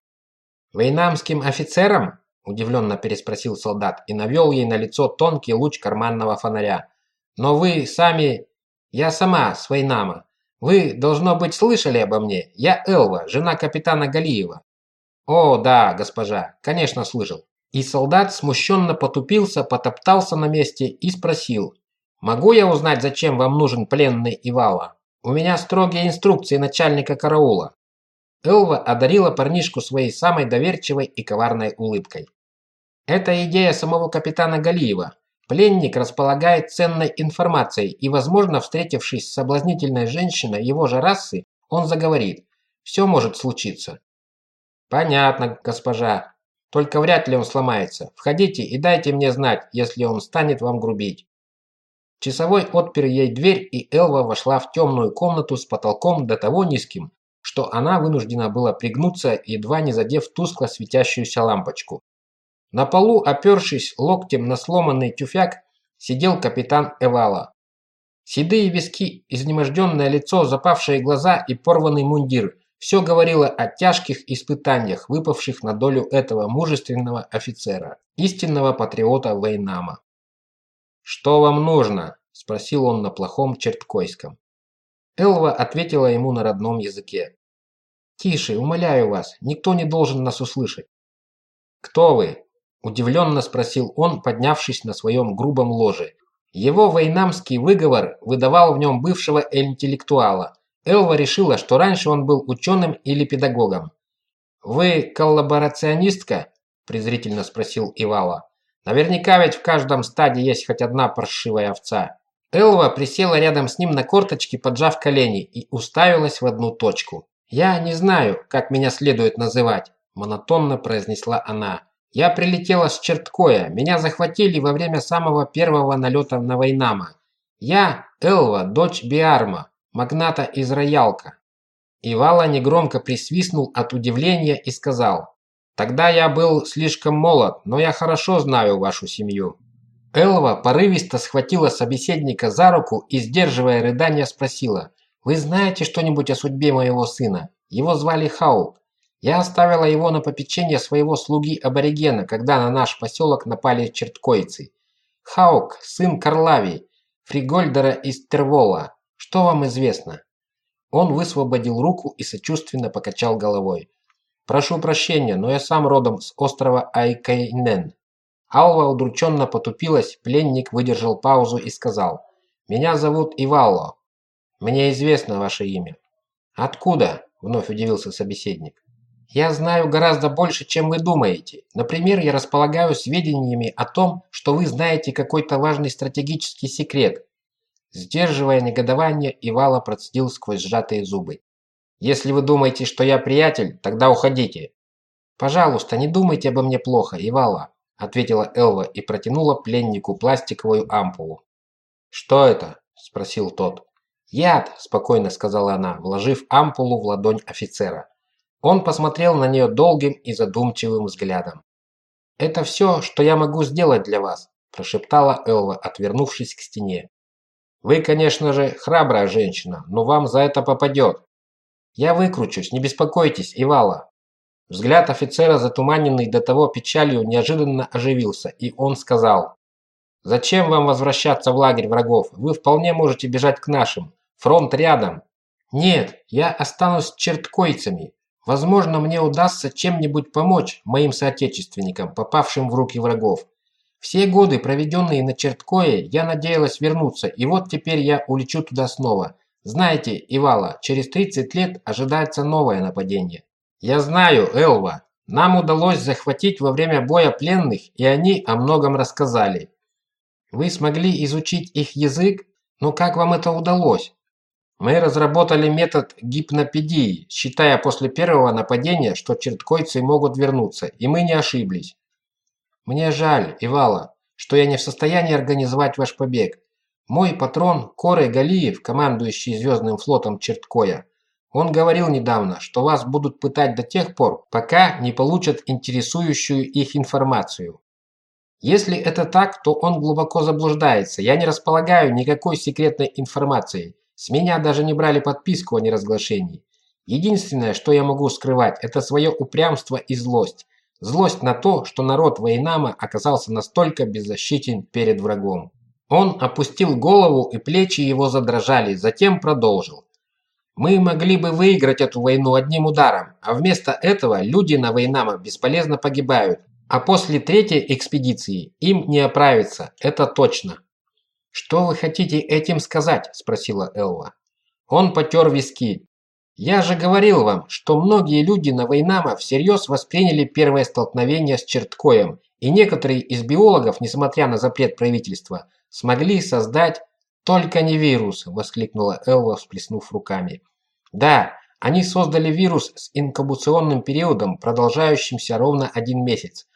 «Вейнамским офицером?» – удивленно переспросил солдат и навел ей на лицо тонкий луч карманного фонаря. «Но вы сами...» «Я сама с Вейнама. Вы, должно быть, слышали обо мне. Я Элва, жена капитана Галиева. «О, да, госпожа, конечно, слышал. И солдат смущенно потупился, потоптался на месте и спросил. «Могу я узнать, зачем вам нужен пленный Ивала? У меня строгие инструкции начальника караула». Элва одарила парнишку своей самой доверчивой и коварной улыбкой. «Это идея самого капитана Галиева. Пленник располагает ценной информацией, и, возможно, встретившись с соблазнительной женщиной его же расы, он заговорит. Все может случиться». «Понятно, госпожа. Только вряд ли он сломается. Входите и дайте мне знать, если он станет вам грубить». Часовой отпер ей дверь, и Элва вошла в темную комнату с потолком до того низким, что она вынуждена была пригнуться, едва не задев тускло светящуюся лампочку. На полу, опершись локтем на сломанный тюфяк, сидел капитан Эвала. Седые виски, изнеможденное лицо, запавшие глаза и порванный мундир – все говорило о тяжких испытаниях, выпавших на долю этого мужественного офицера, истинного патриота Вейнама. «Что вам нужно?» – спросил он на плохом черткойском. Элва ответила ему на родном языке. «Тише, умоляю вас, никто не должен нас услышать». «Кто вы?» – удивленно спросил он, поднявшись на своем грубом ложе. Его вейнамский выговор выдавал в нем бывшего интеллектуала. Элва решила, что раньше он был ученым или педагогом. «Вы коллаборационистка?» – презрительно спросил Ивала. «Наверняка ведь в каждом стаде есть хоть одна паршивая овца». Элва присела рядом с ним на корточки, поджав колени, и уставилась в одну точку. «Я не знаю, как меня следует называть», – монотонно произнесла она. «Я прилетела с Черткоя. Меня захватили во время самого первого налета на Вайнама. Я Элва, дочь Биарма, магната из Роялка». Ивала негромко присвистнул от удивления и сказал, «Тогда я был слишком молод, но я хорошо знаю вашу семью». Элва порывисто схватила собеседника за руку и, сдерживая рыдания, спросила, «Вы знаете что-нибудь о судьбе моего сына? Его звали Хаук. Я оставила его на попечение своего слуги-аборигена, когда на наш поселок напали черткойцы. Хаук, сын Карлави, Фригольдера из Тервола. Что вам известно?» Он высвободил руку и сочувственно покачал головой. «Прошу прощения, но я сам родом с острова Айкайнен. Алва удрученно потупилась, пленник выдержал паузу и сказал, «Меня зовут Ивалло. Мне известно ваше имя». «Откуда?» – вновь удивился собеседник. «Я знаю гораздо больше, чем вы думаете. Например, я располагаю сведениями о том, что вы знаете какой-то важный стратегический секрет». Сдерживая негодование, Ивала процедил сквозь сжатые зубы. «Если вы думаете, что я приятель, тогда уходите». «Пожалуйста, не думайте обо мне плохо, Ивала ответила Элва и протянула пленнику пластиковую ампулу. «Что это?» – спросил тот. «Яд!» – спокойно сказала она, вложив ампулу в ладонь офицера. Он посмотрел на нее долгим и задумчивым взглядом. «Это все, что я могу сделать для вас», – прошептала Элва, отвернувшись к стене. «Вы, конечно же, храбрая женщина, но вам за это попадет. Я выкручусь, не беспокойтесь, Ивала. Взгляд офицера, затуманенный до того печалью, неожиданно оживился, и он сказал, «Зачем вам возвращаться в лагерь врагов? Вы вполне можете бежать к нашим. Фронт рядом». «Нет, я останусь с черткойцами. Возможно, мне удастся чем-нибудь помочь моим соотечественникам, попавшим в руки врагов. Все годы, проведенные на Черткое, я надеялась вернуться, и вот теперь я улечу туда снова. Знаете, Ивала, через 30 лет ожидается новое нападение. «Я знаю, Элва. Нам удалось захватить во время боя пленных, и они о многом рассказали. Вы смогли изучить их язык? Но как вам это удалось?» Мы разработали метод гипнопедии, считая после первого нападения, что черткойцы могут вернуться, и мы не ошиблись. Мне жаль, Ивала, что я не в состоянии организовать ваш побег. Мой патрон Корей Галиев, командующий Звездным флотом Черткоя, он говорил недавно, что вас будут пытать до тех пор, пока не получат интересующую их информацию. Если это так, то он глубоко заблуждается. Я не располагаю никакой секретной информацией. С меня даже не брали подписку о неразглашении. Единственное, что я могу скрывать, это свое упрямство и злость. Злость на то, что народ Вейнама оказался настолько беззащитен перед врагом. Он опустил голову, и плечи его задрожали, затем продолжил. Мы могли бы выиграть эту войну одним ударом, а вместо этого люди на Вейнама бесполезно погибают. А после третьей экспедиции им не оправиться, это точно. «Что вы хотите этим сказать?» – спросила Элва. Он потер виски. «Я же говорил вам, что многие люди на Вейнама всерьез восприняли первое столкновение с черткоем, и некоторые из биологов, несмотря на запрет правительства, смогли создать «Только не вирус!» – воскликнула Элва, всплеснув руками. «Да, они создали вирус с инкубационным периодом, продолжающимся ровно один месяц.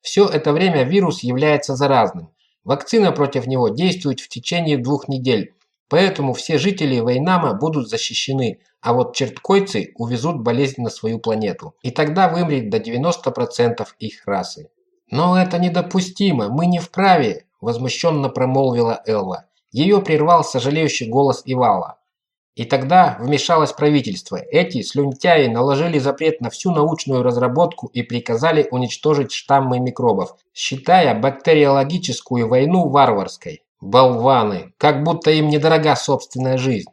Все это время вирус является заразным. Вакцина против него действует в течение двух недель, поэтому все жители Вейнама будут защищены, а вот черткойцы увезут болезнь на свою планету. И тогда вымрет до 90% их расы. «Но это недопустимо, мы не вправе!» – возмущенно промолвила Элва. Ее прервал сожалеющий голос Ивала. И тогда вмешалось правительство. Эти слюнтяи наложили запрет на всю научную разработку и приказали уничтожить штаммы микробов, считая бактериологическую войну варварской. Болваны, как будто им недорога собственная жизнь.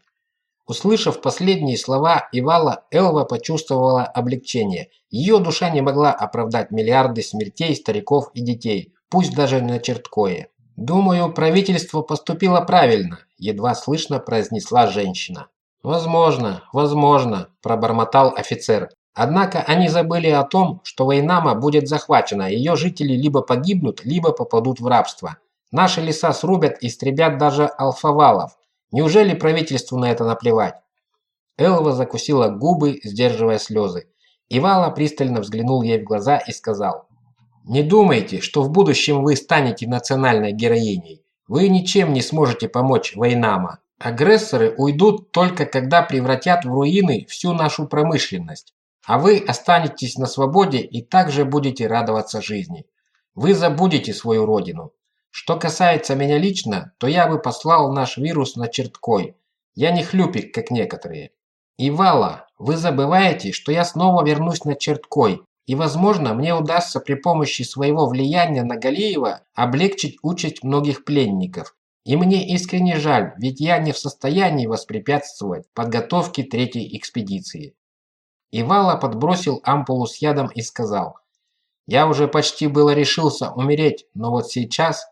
Услышав последние слова Ивала, Элва почувствовала облегчение. Ее душа не могла оправдать миллиарды смертей стариков и детей, пусть даже на черткое. «Думаю, правительство поступило правильно», – едва слышно произнесла женщина. «Возможно, возможно», – пробормотал офицер. Однако они забыли о том, что Вейнама будет захвачена, ее жители либо погибнут, либо попадут в рабство. Наши леса срубят и истребят даже алфавалов. Неужели правительству на это наплевать? Элва закусила губы, сдерживая слезы. Ивала пристально взглянул ей в глаза и сказал, не думайте, что в будущем вы станете национальной героиней. Вы ничем не сможете помочь Вейнама. Агрессоры уйдут только когда превратят в руины всю нашу промышленность. А вы останетесь на свободе и также будете радоваться жизни. Вы забудете свою родину. Что касается меня лично, то я бы послал наш вирус на черткой. Я не хлюпик, как некоторые. Ивала, вы забываете, что я снова вернусь на черткой, и, возможно, мне удастся при помощи своего влияния на Галиева облегчить участь многих пленников. И мне искренне жаль, ведь я не в состоянии воспрепятствовать подготовке третьей экспедиции. Ивала подбросил ампулу с ядом и сказал, «Я уже почти было решился умереть, но вот сейчас...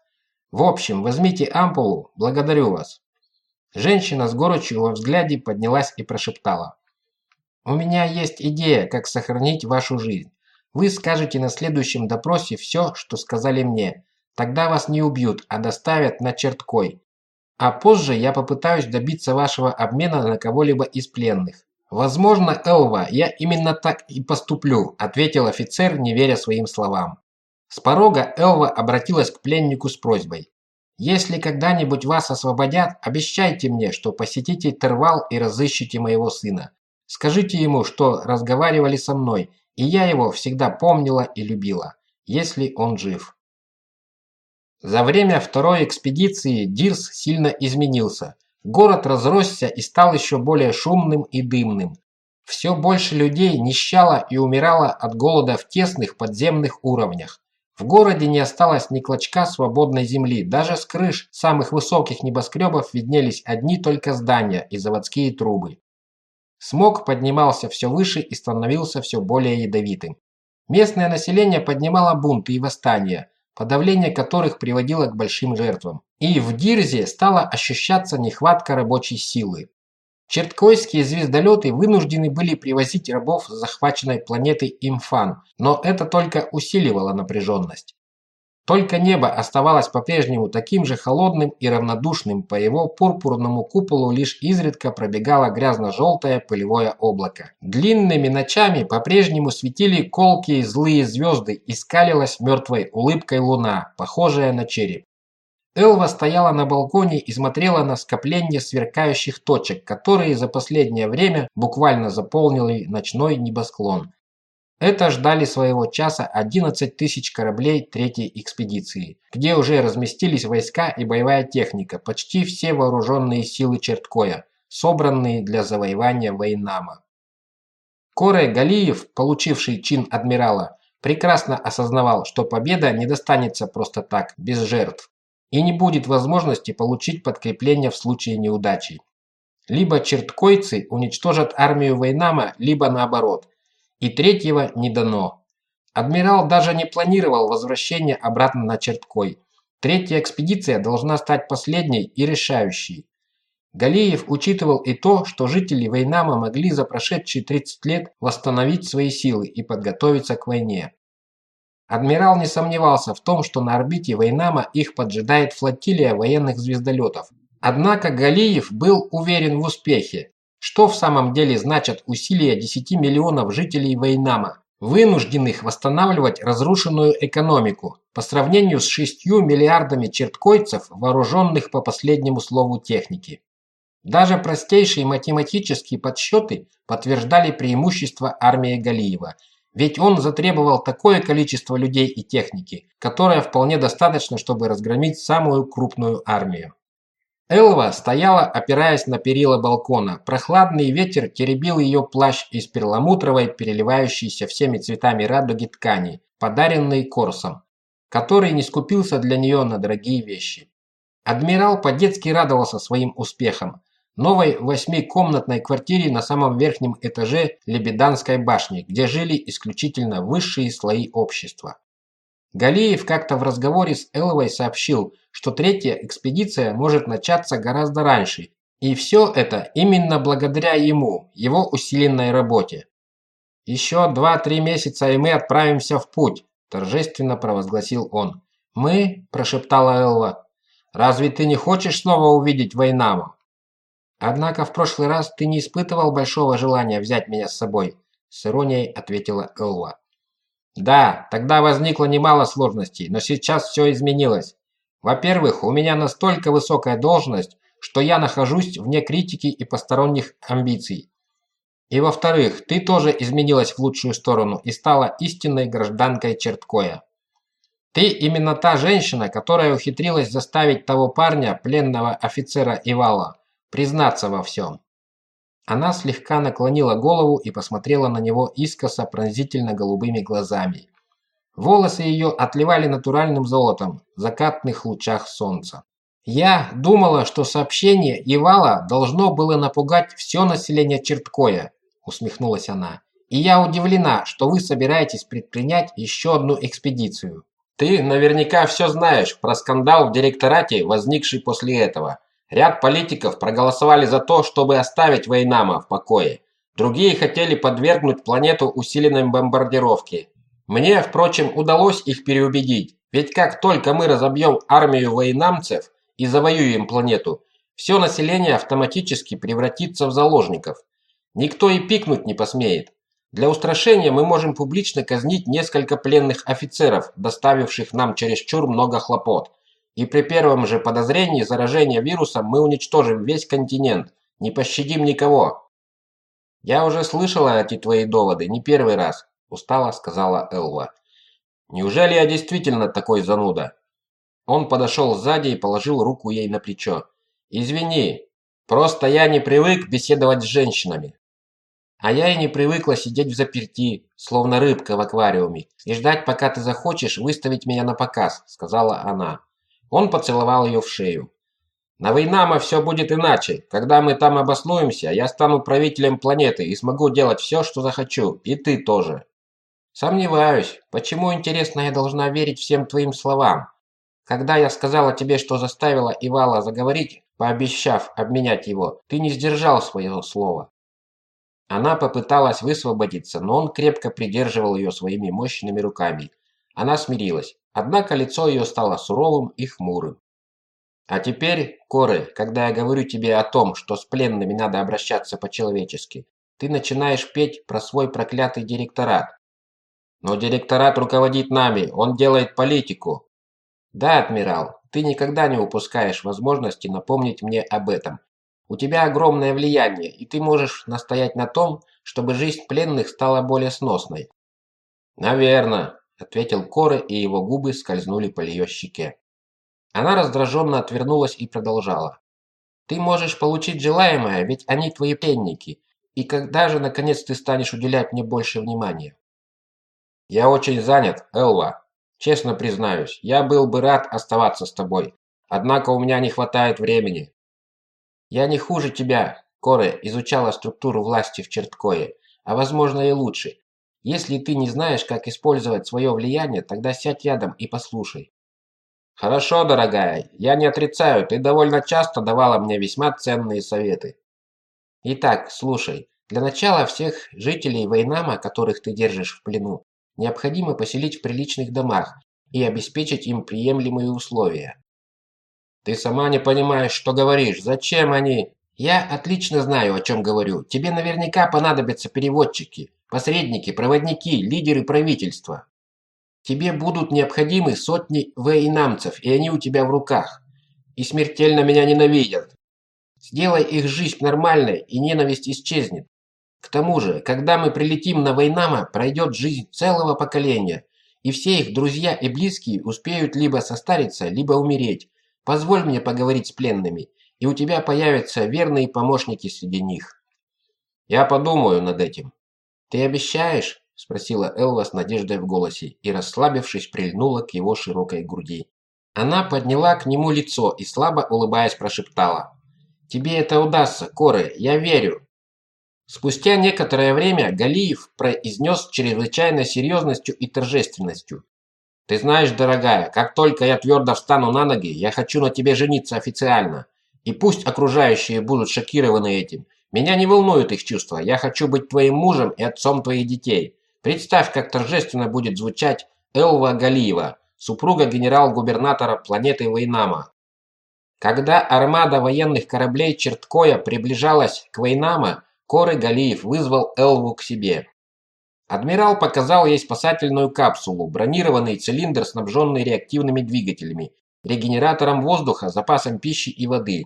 В общем, возьмите ампулу, благодарю вас». Женщина с горечью во взгляде поднялась и прошептала, «У меня есть идея, как сохранить вашу жизнь. Вы скажете на следующем допросе все, что сказали мне. Тогда вас не убьют, а доставят на черткой. А позже я попытаюсь добиться вашего обмена на кого-либо из пленных. Возможно, Элва, я именно так и поступлю, ответил офицер, не веря своим словам. С порога Элва обратилась к пленнику с просьбой. «Если когда-нибудь вас освободят, обещайте мне, что посетите Тервал и разыщите моего сына. Скажите ему, что разговаривали со мной, и я его всегда помнила и любила, если он жив. За время второй экспедиции Дирс сильно изменился. Город разросся и стал еще более шумным и дымным. Все больше людей нищало и умирало от голода в тесных подземных уровнях. В городе не осталось ни клочка свободной земли, даже с крыш самых высоких небоскребов виднелись одни только здания и заводские трубы. Смог поднимался все выше и становился все более ядовитым. Местное население поднимало бунты и восстания, подавление которых приводило к большим жертвам. И в Дирзе стала ощущаться нехватка рабочей силы. Черткойские звездолеты вынуждены были привозить рабов с захваченной планеты Имфан, но это только усиливало напряженность. Только небо оставалось по-прежнему таким же холодным и равнодушным, по его пурпурному куполу лишь изредка пробегало грязно-желтое пылевое облако. Длинными ночами по-прежнему светили колкие злые звезды и скалилась мертвой улыбкой луна, похожая на череп. Элва стояла на балконе и смотрела на скопление сверкающих точек, которые за последнее время буквально заполнили ночной небосклон. Это ждали своего часа 11 тысяч кораблей третьей экспедиции, где уже разместились войска и боевая техника, почти все вооруженные силы Черткоя, собранные для завоевания Вейнама. Коре Галиев, получивший чин адмирала, прекрасно осознавал, что победа не достанется просто так, без жертв, и не будет возможности получить подкрепление в случае неудачи. Либо черткойцы уничтожат армию Вейнама, либо наоборот – и третьего не дано. Адмирал даже не планировал возвращение обратно на Черткой. Третья экспедиция должна стать последней и решающей. Галиев учитывал и то, что жители Вейнама могли за прошедшие 30 лет восстановить свои силы и подготовиться к войне. Адмирал не сомневался в том, что на орбите Вейнама их поджидает флотилия военных звездолетов. Однако Галиев был уверен в успехе. Что в самом деле значат усилия 10 миллионов жителей Вейнама, вынужденных восстанавливать разрушенную экономику, по сравнению с 6 миллиардами черткойцев, вооруженных по последнему слову техники? Даже простейшие математические подсчеты подтверждали преимущество армии Галиева – ведь он затребовал такое количество людей и техники, которое вполне достаточно, чтобы разгромить самую крупную армию. Элва стояла, опираясь на перила балкона. Прохладный ветер теребил ее плащ из перламутровой, переливающейся всеми цветами радуги ткани, подаренной Корсом, который не скупился для нее на дорогие вещи. Адмирал по-детски радовался своим успехам новой восьмикомнатной квартире на самом верхнем этаже Лебеданской башни, где жили исключительно высшие слои общества. Галиев как-то в разговоре с Элвой сообщил, что третья экспедиция может начаться гораздо раньше, и все это именно благодаря ему, его усиленной работе. «Еще два-три месяца, и мы отправимся в путь», – торжественно провозгласил он. «Мы?» – прошептала Элва. «Разве ты не хочешь снова увидеть Вайнама?» «Однако в прошлый раз ты не испытывал большого желания взять меня с собой», – с иронией ответила Элва. «Да, тогда возникло немало сложностей, но сейчас все изменилось. Во-первых, у меня настолько высокая должность, что я нахожусь вне критики и посторонних амбиций. И во-вторых, ты тоже изменилась в лучшую сторону и стала истинной гражданкой Черткоя. Ты именно та женщина, которая ухитрилась заставить того парня, пленного офицера Ивала, признаться во всем. Она слегка наклонила голову и посмотрела на него искоса пронзительно голубыми глазами. Волосы ее отливали натуральным золотом в закатных лучах солнца. «Я думала, что сообщение Ивала должно было напугать все население Черткоя», усмехнулась она. «И я удивлена, что вы собираетесь предпринять еще одну экспедицию». «Ты наверняка все знаешь про скандал в директорате, возникший после этого», Ряд политиков проголосовали за то, чтобы оставить Вейнама в покое. Другие хотели подвергнуть планету усиленной бомбардировке. Мне, впрочем, удалось их переубедить. Ведь как только мы разобьем армию вейнамцев и завоюем планету, все население автоматически превратится в заложников. Никто и пикнуть не посмеет. Для устрашения мы можем публично казнить несколько пленных офицеров, доставивших нам чересчур много хлопот. И при первом же подозрении заражения вирусом мы уничтожим весь континент, не пощадим никого. Я уже слышала эти твои доводы не первый раз, устало сказала Элва. Неужели я действительно такой зануда? Он подошел сзади и положил руку ей на плечо. Извини, просто я не привык беседовать с женщинами. А я и не привыкла сидеть в заперти, словно рыбка в аквариуме, и ждать, пока ты захочешь выставить меня на показ, сказала она. Он поцеловал ее в шею. «На Вейнама все будет иначе. Когда мы там обоснуемся, я стану правителем планеты и смогу делать все, что захочу. И ты тоже». «Сомневаюсь. Почему, интересно, я должна верить всем твоим словам? Когда я сказала тебе, что заставила Ивала заговорить, пообещав обменять его, ты не сдержал своего слова». Она попыталась высвободиться, но он крепко придерживал ее своими мощными руками. Она смирилась. Однако лицо ее стало суровым и хмурым. «А теперь, Коры, когда я говорю тебе о том, что с пленными надо обращаться по-человечески, ты начинаешь петь про свой проклятый директорат. Но директорат руководит нами, он делает политику. Да, адмирал, ты никогда не упускаешь возможности напомнить мне об этом. У тебя огромное влияние, и ты можешь настоять на том, чтобы жизнь пленных стала более сносной. Наверное, ответил Коры, и его губы скользнули по ее щеке. Она раздраженно отвернулась и продолжала. «Ты можешь получить желаемое, ведь они твои пленники. И когда же, наконец, ты станешь уделять мне больше внимания?» «Я очень занят, Элва. Честно признаюсь, я был бы рад оставаться с тобой. Однако у меня не хватает времени». «Я не хуже тебя», Коре изучала структуру власти в Черткое, а возможно и лучше. Если ты не знаешь, как использовать свое влияние, тогда сядь рядом и послушай. Хорошо, дорогая, я не отрицаю, ты довольно часто давала мне весьма ценные советы. Итак, слушай, для начала всех жителей Вайнама, которых ты держишь в плену, необходимо поселить в приличных домах и обеспечить им приемлемые условия. Ты сама не понимаешь, что говоришь. Зачем они? Я отлично знаю, о чем говорю. Тебе наверняка понадобятся переводчики, посредники, проводники, лидеры правительства. Тебе будут необходимы сотни вейнамцев, и они у тебя в руках. И смертельно меня ненавидят. Сделай их жизнь нормальной, и ненависть исчезнет. К тому же, когда мы прилетим на Вейнама, пройдет жизнь целого поколения, и все их друзья и близкие успеют либо состариться, либо умереть. Позволь мне поговорить с пленными, и у тебя появятся верные помощники среди них. Я подумаю над этим. Ты обещаешь? Спросила Элва с надеждой в голосе и, расслабившись, прильнула к его широкой груди. Она подняла к нему лицо и, слабо улыбаясь, прошептала. «Тебе это удастся, Коры, я верю». Спустя некоторое время Галиев произнес с чрезвычайной серьезностью и торжественностью. «Ты знаешь, дорогая, как только я твердо встану на ноги, я хочу на тебе жениться официально. И пусть окружающие будут шокированы этим. Меня не волнуют их чувства. Я хочу быть твоим мужем и отцом твоих детей. Представь, как торжественно будет звучать Элва Галиева, супруга генерал-губернатора планеты Вейнама. Когда армада военных кораблей Черткоя приближалась к Вейнама, Коры Галиев вызвал Элву к себе. Адмирал показал ей спасательную капсулу, бронированный цилиндр, снабженный реактивными двигателями, регенератором воздуха, запасом пищи и воды,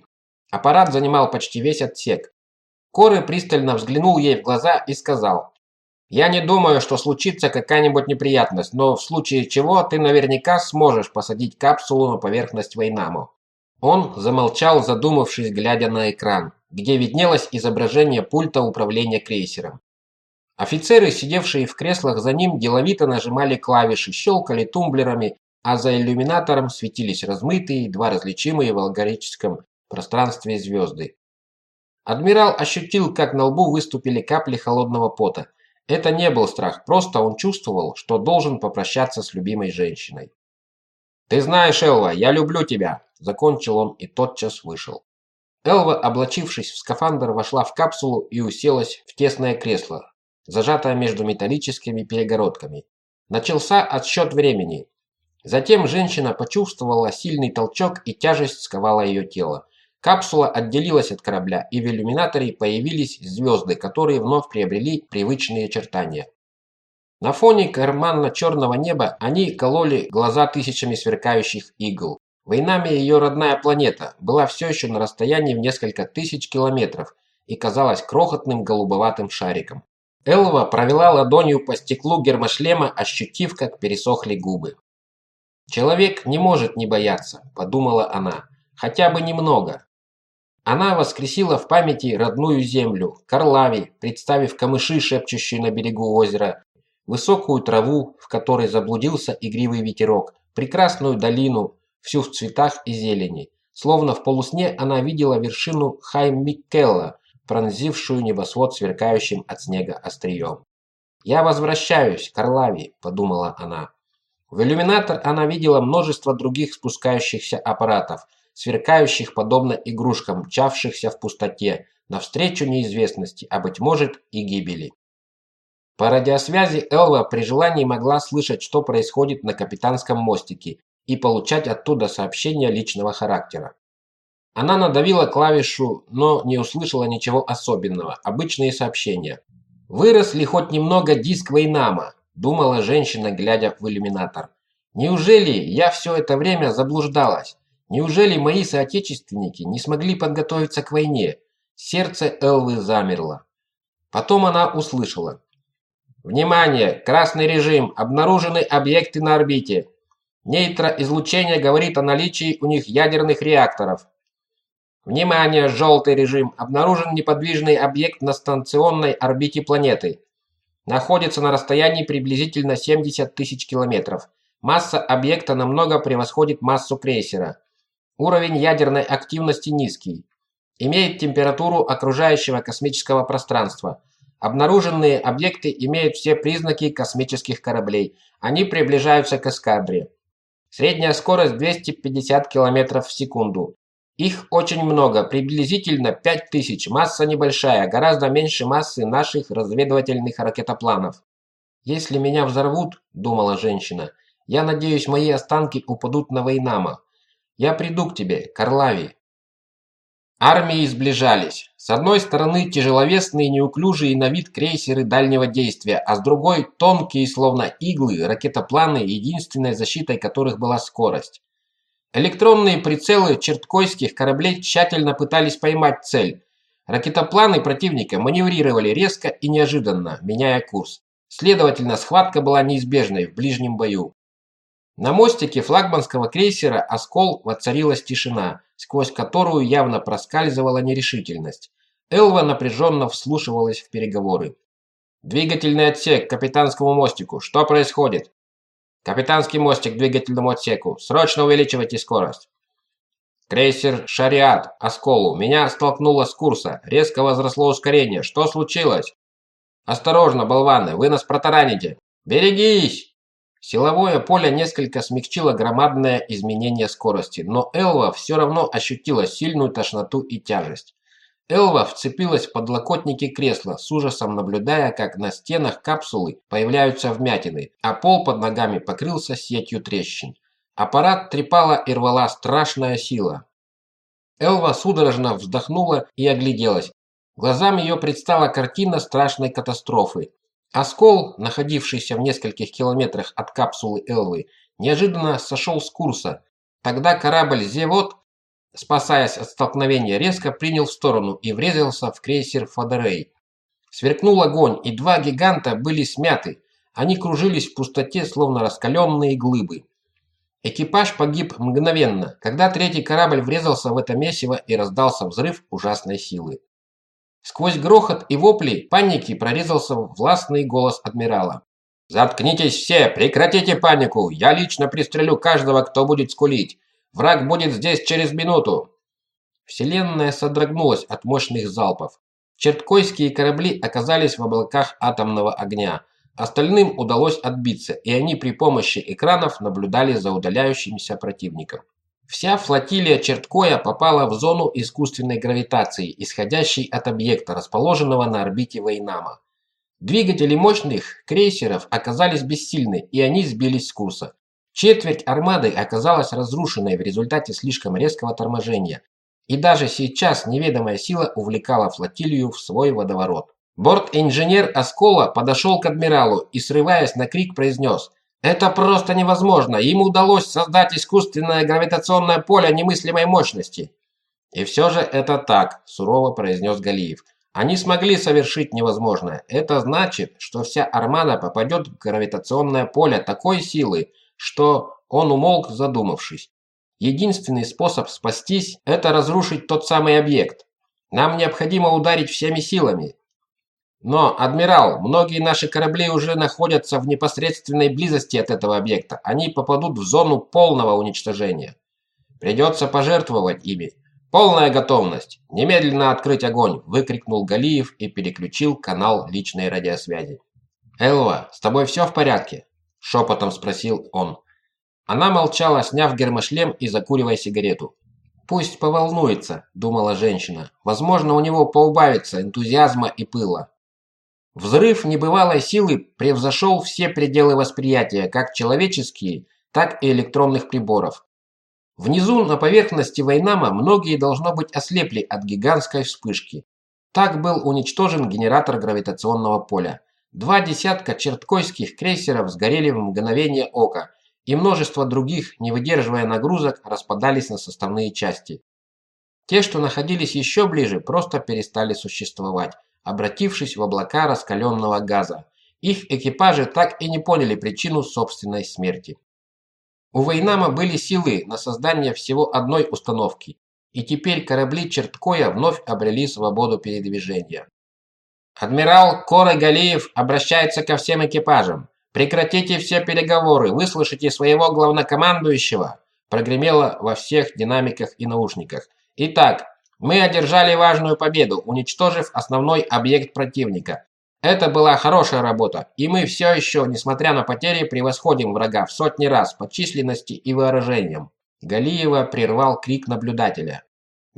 Аппарат занимал почти весь отсек. Коры пристально взглянул ей в глаза и сказал, «Я не думаю, что случится какая-нибудь неприятность, но в случае чего ты наверняка сможешь посадить капсулу на поверхность Вейнаму». Он замолчал, задумавшись, глядя на экран, где виднелось изображение пульта управления крейсером. Офицеры, сидевшие в креслах за ним, деловито нажимали клавиши, щелкали тумблерами, а за иллюминатором светились размытые, едва различимые в алгоритмическом пространстве звезды. Адмирал ощутил, как на лбу выступили капли холодного пота. Это не был страх, просто он чувствовал, что должен попрощаться с любимой женщиной. «Ты знаешь, Элва, я люблю тебя!» – закончил он и тотчас вышел. Элва, облачившись в скафандр, вошла в капсулу и уселась в тесное кресло, зажатое между металлическими перегородками. Начался отсчет времени. Затем женщина почувствовала сильный толчок и тяжесть сковала ее тело. Капсула отделилась от корабля, и в иллюминаторе появились звезды, которые вновь приобрели привычные очертания. На фоне карманно-черного неба они кололи глаза тысячами сверкающих игл. Войнами ее родная планета была все еще на расстоянии в несколько тысяч километров и казалась крохотным голубоватым шариком. Элва провела ладонью по стеклу гермошлема, ощутив, как пересохли губы. «Человек не может не бояться», – подумала она, – «хотя бы немного. Она воскресила в памяти родную землю, Карлави, представив камыши, шепчущие на берегу озера, высокую траву, в которой заблудился игривый ветерок, прекрасную долину, всю в цветах и зелени. Словно в полусне она видела вершину Хайм-Миккелла, пронзившую небосвод сверкающим от снега острием. «Я возвращаюсь, Карлави», – подумала она. В иллюминатор она видела множество других спускающихся аппаратов – сверкающих подобно игрушкам, мчавшихся в пустоте, навстречу неизвестности, а быть может и гибели. По радиосвязи Элва при желании могла слышать, что происходит на капитанском мостике, и получать оттуда сообщения личного характера. Она надавила клавишу, но не услышала ничего особенного, обычные сообщения. «Вырос ли хоть немного диск Вейнама?» – думала женщина, глядя в иллюминатор. «Неужели я все это время заблуждалась? Неужели мои соотечественники не смогли подготовиться к войне? Сердце Элвы замерло. Потом она услышала. «Внимание! Красный режим! Обнаружены объекты на орбите! Нейтроизлучение говорит о наличии у них ядерных реакторов. Внимание! Желтый режим! Обнаружен неподвижный объект на станционной орбите планеты. Находится на расстоянии приблизительно 70 тысяч километров. Масса объекта намного превосходит массу крейсера. Уровень ядерной активности низкий. Имеет температуру окружающего космического пространства. Обнаруженные объекты имеют все признаки космических кораблей. Они приближаются к эскадре. Средняя скорость 250 км в секунду. Их очень много, приблизительно 5000, масса небольшая, гораздо меньше массы наших разведывательных ракетопланов. «Если меня взорвут, — думала женщина, — я надеюсь, мои останки упадут на Вейнама. Я приду к тебе, Карлави». Армии сближались. С одной стороны тяжеловесные, неуклюжие на вид крейсеры дальнего действия, а с другой тонкие, словно иглы, ракетопланы, единственной защитой которых была скорость. Электронные прицелы черткойских кораблей тщательно пытались поймать цель. Ракетопланы противника маневрировали резко и неожиданно, меняя курс. Следовательно, схватка была неизбежной в ближнем бою. На мостике флагманского крейсера «Оскол» воцарилась тишина, сквозь которую явно проскальзывала нерешительность. Элва напряженно вслушивалась в переговоры. «Двигательный отсек к капитанскому мостику. Что происходит?» «Капитанский мостик к двигательному отсеку. Срочно увеличивайте скорость». «Крейсер «Шариат», Осколу. Меня столкнуло с курса. Резко возросло ускорение. Что случилось?» «Осторожно, болваны, вы нас протараните!» «Берегись!» Силовое поле несколько смягчило громадное изменение скорости, но Элва все равно ощутила сильную тошноту и тяжесть. Элва вцепилась в подлокотники кресла, с ужасом наблюдая, как на стенах капсулы появляются вмятины, а пол под ногами покрылся сетью трещин. Аппарат трепала и рвала страшная сила. Элва судорожно вздохнула и огляделась. Глазам ее предстала картина страшной катастрофы. Оскол, находившийся в нескольких километрах от капсулы Элвы, неожиданно сошел с курса. Тогда корабль «Зевот», спасаясь от столкновения, резко принял в сторону и врезался в крейсер «Фадерей». Сверкнул огонь, и два гиганта были смяты. Они кружились в пустоте, словно раскаленные глыбы. Экипаж погиб мгновенно, когда третий корабль врезался в это месиво и раздался взрыв ужасной силы. Сквозь грохот и вопли паники прорезался властный голос адмирала. «Заткнитесь все! Прекратите панику! Я лично пристрелю каждого, кто будет скулить! Враг будет здесь через минуту!» Вселенная содрогнулась от мощных залпов. Черткойские корабли оказались в облаках атомного огня. Остальным удалось отбиться, и они при помощи экранов наблюдали за удаляющимся противником. Вся флотилия Черткоя попала в зону искусственной гравитации, исходящей от объекта, расположенного на орбите Вейнама. Двигатели мощных крейсеров оказались бессильны, и они сбились с курса. Четверть армады оказалась разрушенной в результате слишком резкого торможения, и даже сейчас неведомая сила увлекала флотилию в свой водоворот. Борт-инженер Оскола подошел к адмиралу и, срываясь на крик, произнес это просто невозможно. Им удалось создать искусственное гравитационное поле немыслимой мощности. И все же это так, сурово произнес Галиев. Они смогли совершить невозможное. Это значит, что вся армада попадет в гравитационное поле такой силы, что он умолк, задумавшись. Единственный способ спастись – это разрушить тот самый объект. Нам необходимо ударить всеми силами. Но, адмирал, многие наши корабли уже находятся в непосредственной близости от этого объекта. Они попадут в зону полного уничтожения. Придется пожертвовать ими. Полная готовность. Немедленно открыть огонь, выкрикнул Галиев и переключил канал личной радиосвязи. Элва, с тобой все в порядке? Шепотом спросил он. Она молчала, сняв гермошлем и закуривая сигарету. «Пусть поволнуется», – думала женщина. «Возможно, у него поубавится энтузиазма и пыла. Взрыв небывалой силы превзошел все пределы восприятия, как человеческие, так и электронных приборов. Внизу, на поверхности Вайнама, многие, должно быть, ослепли от гигантской вспышки. Так был уничтожен генератор гравитационного поля. Два десятка черткойских крейсеров сгорели в мгновение ока, и множество других, не выдерживая нагрузок, распадались на составные части. Те, что находились еще ближе, просто перестали существовать обратившись в облака раскаленного газа. Их экипажи так и не поняли причину собственной смерти. У Вейнама были силы на создание всего одной установки, и теперь корабли Черткоя вновь обрели свободу передвижения. Адмирал Коры Галиев обращается ко всем экипажам. «Прекратите все переговоры, выслушайте своего главнокомандующего», прогремело во всех динамиках и наушниках. «Итак, мы одержали важную победу, уничтожив основной объект противника. Это была хорошая работа, и мы все еще, несмотря на потери, превосходим врага в сотни раз по численности и вооружениям. Галиева прервал крик наблюдателя.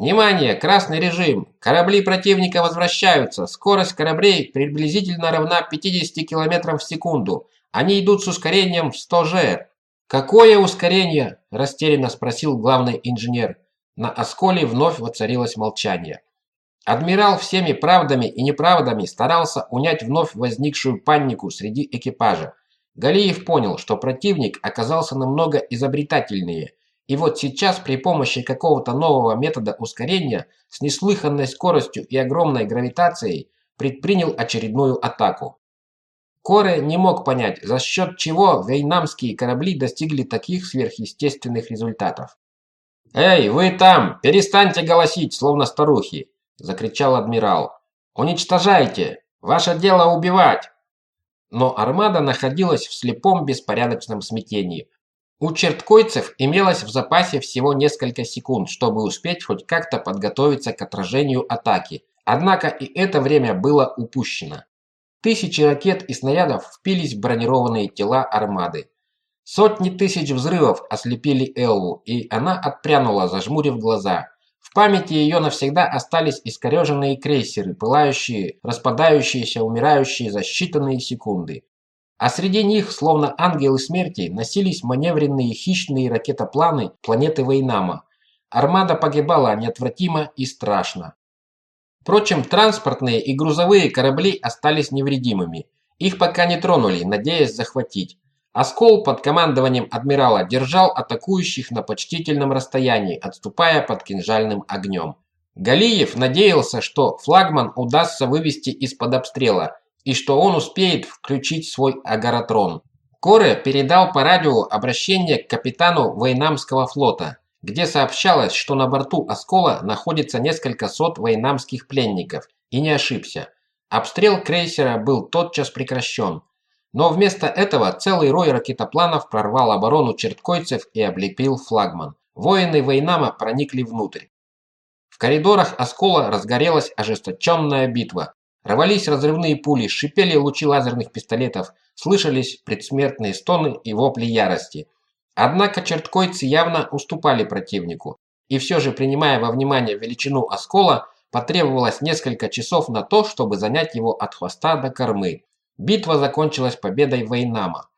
«Внимание! Красный режим! Корабли противника возвращаются! Скорость кораблей приблизительно равна 50 км в секунду. Они идут с ускорением в 100 ЖР». «Какое ускорение?» – растерянно спросил главный инженер. На осколе вновь воцарилось молчание. Адмирал всеми правдами и неправдами старался унять вновь возникшую панику среди экипажа. Галиев понял, что противник оказался намного изобретательнее, и вот сейчас при помощи какого-то нового метода ускорения с неслыханной скоростью и огромной гравитацией предпринял очередную атаку. Коре не мог понять, за счет чего вейнамские корабли достигли таких сверхъестественных результатов. «Эй, вы там! Перестаньте голосить, словно старухи!» закричал адмирал. «Уничтожайте! Ваше дело убивать!» Но армада находилась в слепом беспорядочном смятении. У черткойцев имелось в запасе всего несколько секунд, чтобы успеть хоть как-то подготовиться к отражению атаки. Однако и это время было упущено. Тысячи ракет и снарядов впились в бронированные тела армады. Сотни тысяч взрывов ослепили Элву, и она отпрянула, зажмурив глаза. В памяти ее навсегда остались искореженные крейсеры, пылающие, распадающиеся, умирающие за считанные секунды. А среди них, словно ангелы смерти, носились маневренные хищные ракетопланы планеты Вейнама. Армада погибала неотвратимо и страшно. Впрочем, транспортные и грузовые корабли остались невредимыми. Их пока не тронули, надеясь захватить. Оскол под командованием адмирала держал атакующих на почтительном расстоянии, отступая под кинжальным огнем. Галиев надеялся, что флагман удастся вывести из-под обстрела и что он успеет включить свой агаротрон. Коре передал по радио обращение к капитану Вейнамского флота, где сообщалось, что на борту «Оскола» находится несколько сот вейнамских пленников, и не ошибся. Обстрел крейсера был тотчас прекращен. Но вместо этого целый рой ракетопланов прорвал оборону черткойцев и облепил флагман. Воины Вейнама проникли внутрь. В коридорах Оскола разгорелась ожесточенная битва. Рвались разрывные пули, шипели лучи лазерных пистолетов, слышались предсмертные стоны и вопли ярости. Однако черткойцы явно уступали противнику. И все же, принимая во внимание величину Оскола, потребовалось несколько часов на то, чтобы занять его от хвоста до кормы. Битва закончилась победой Вейнама.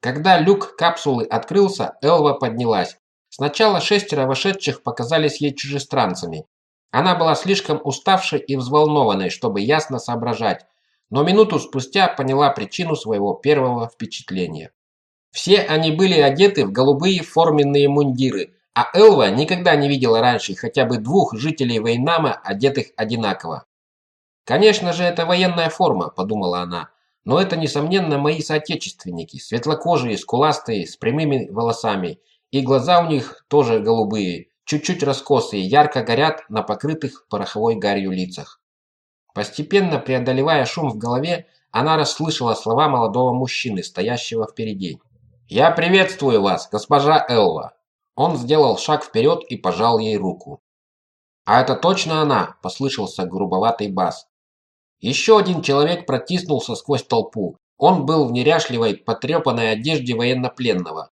Когда люк капсулы открылся, Элва поднялась. Сначала шестеро вошедших показались ей чужестранцами. Она была слишком уставшей и взволнованной, чтобы ясно соображать, но минуту спустя поняла причину своего первого впечатления. Все они были одеты в голубые форменные мундиры, а Элва никогда не видела раньше хотя бы двух жителей Вейнама, одетых одинаково. «Конечно же, это военная форма», – подумала она. Но это, несомненно, мои соотечественники, светлокожие, скуластые, с прямыми волосами. И глаза у них тоже голубые, чуть-чуть раскосые, ярко горят на покрытых пороховой гарью лицах. Постепенно преодолевая шум в голове, она расслышала слова молодого мужчины, стоящего впереди. «Я приветствую вас, госпожа Элва!» Он сделал шаг вперед и пожал ей руку. «А это точно она?» – послышался грубоватый бас. Еще один человек протиснулся сквозь толпу. Он был в неряшливой, потрепанной одежде военнопленного.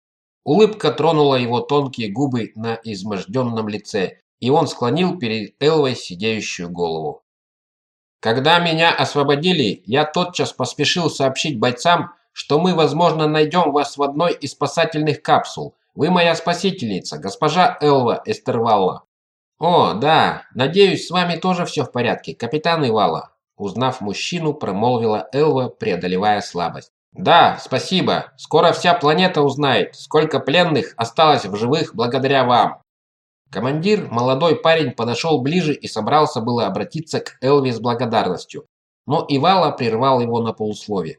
Улыбка тронула его тонкие губы на изможденном лице, и он склонил перед Элвой сидеющую голову. Когда меня освободили, я тотчас поспешил сообщить бойцам, что мы, возможно, найдем вас в одной из спасательных капсул. Вы моя спасительница, госпожа Элва Эстервалла. О, да, надеюсь, с вами тоже все в порядке, капитан Ивала. Узнав мужчину, промолвила Элва, преодолевая слабость. «Да, спасибо. Скоро вся планета узнает, сколько пленных осталось в живых благодаря вам». Командир, молодой парень, подошел ближе и собрался было обратиться к Элве с благодарностью. Но Ивала прервал его на полуслове.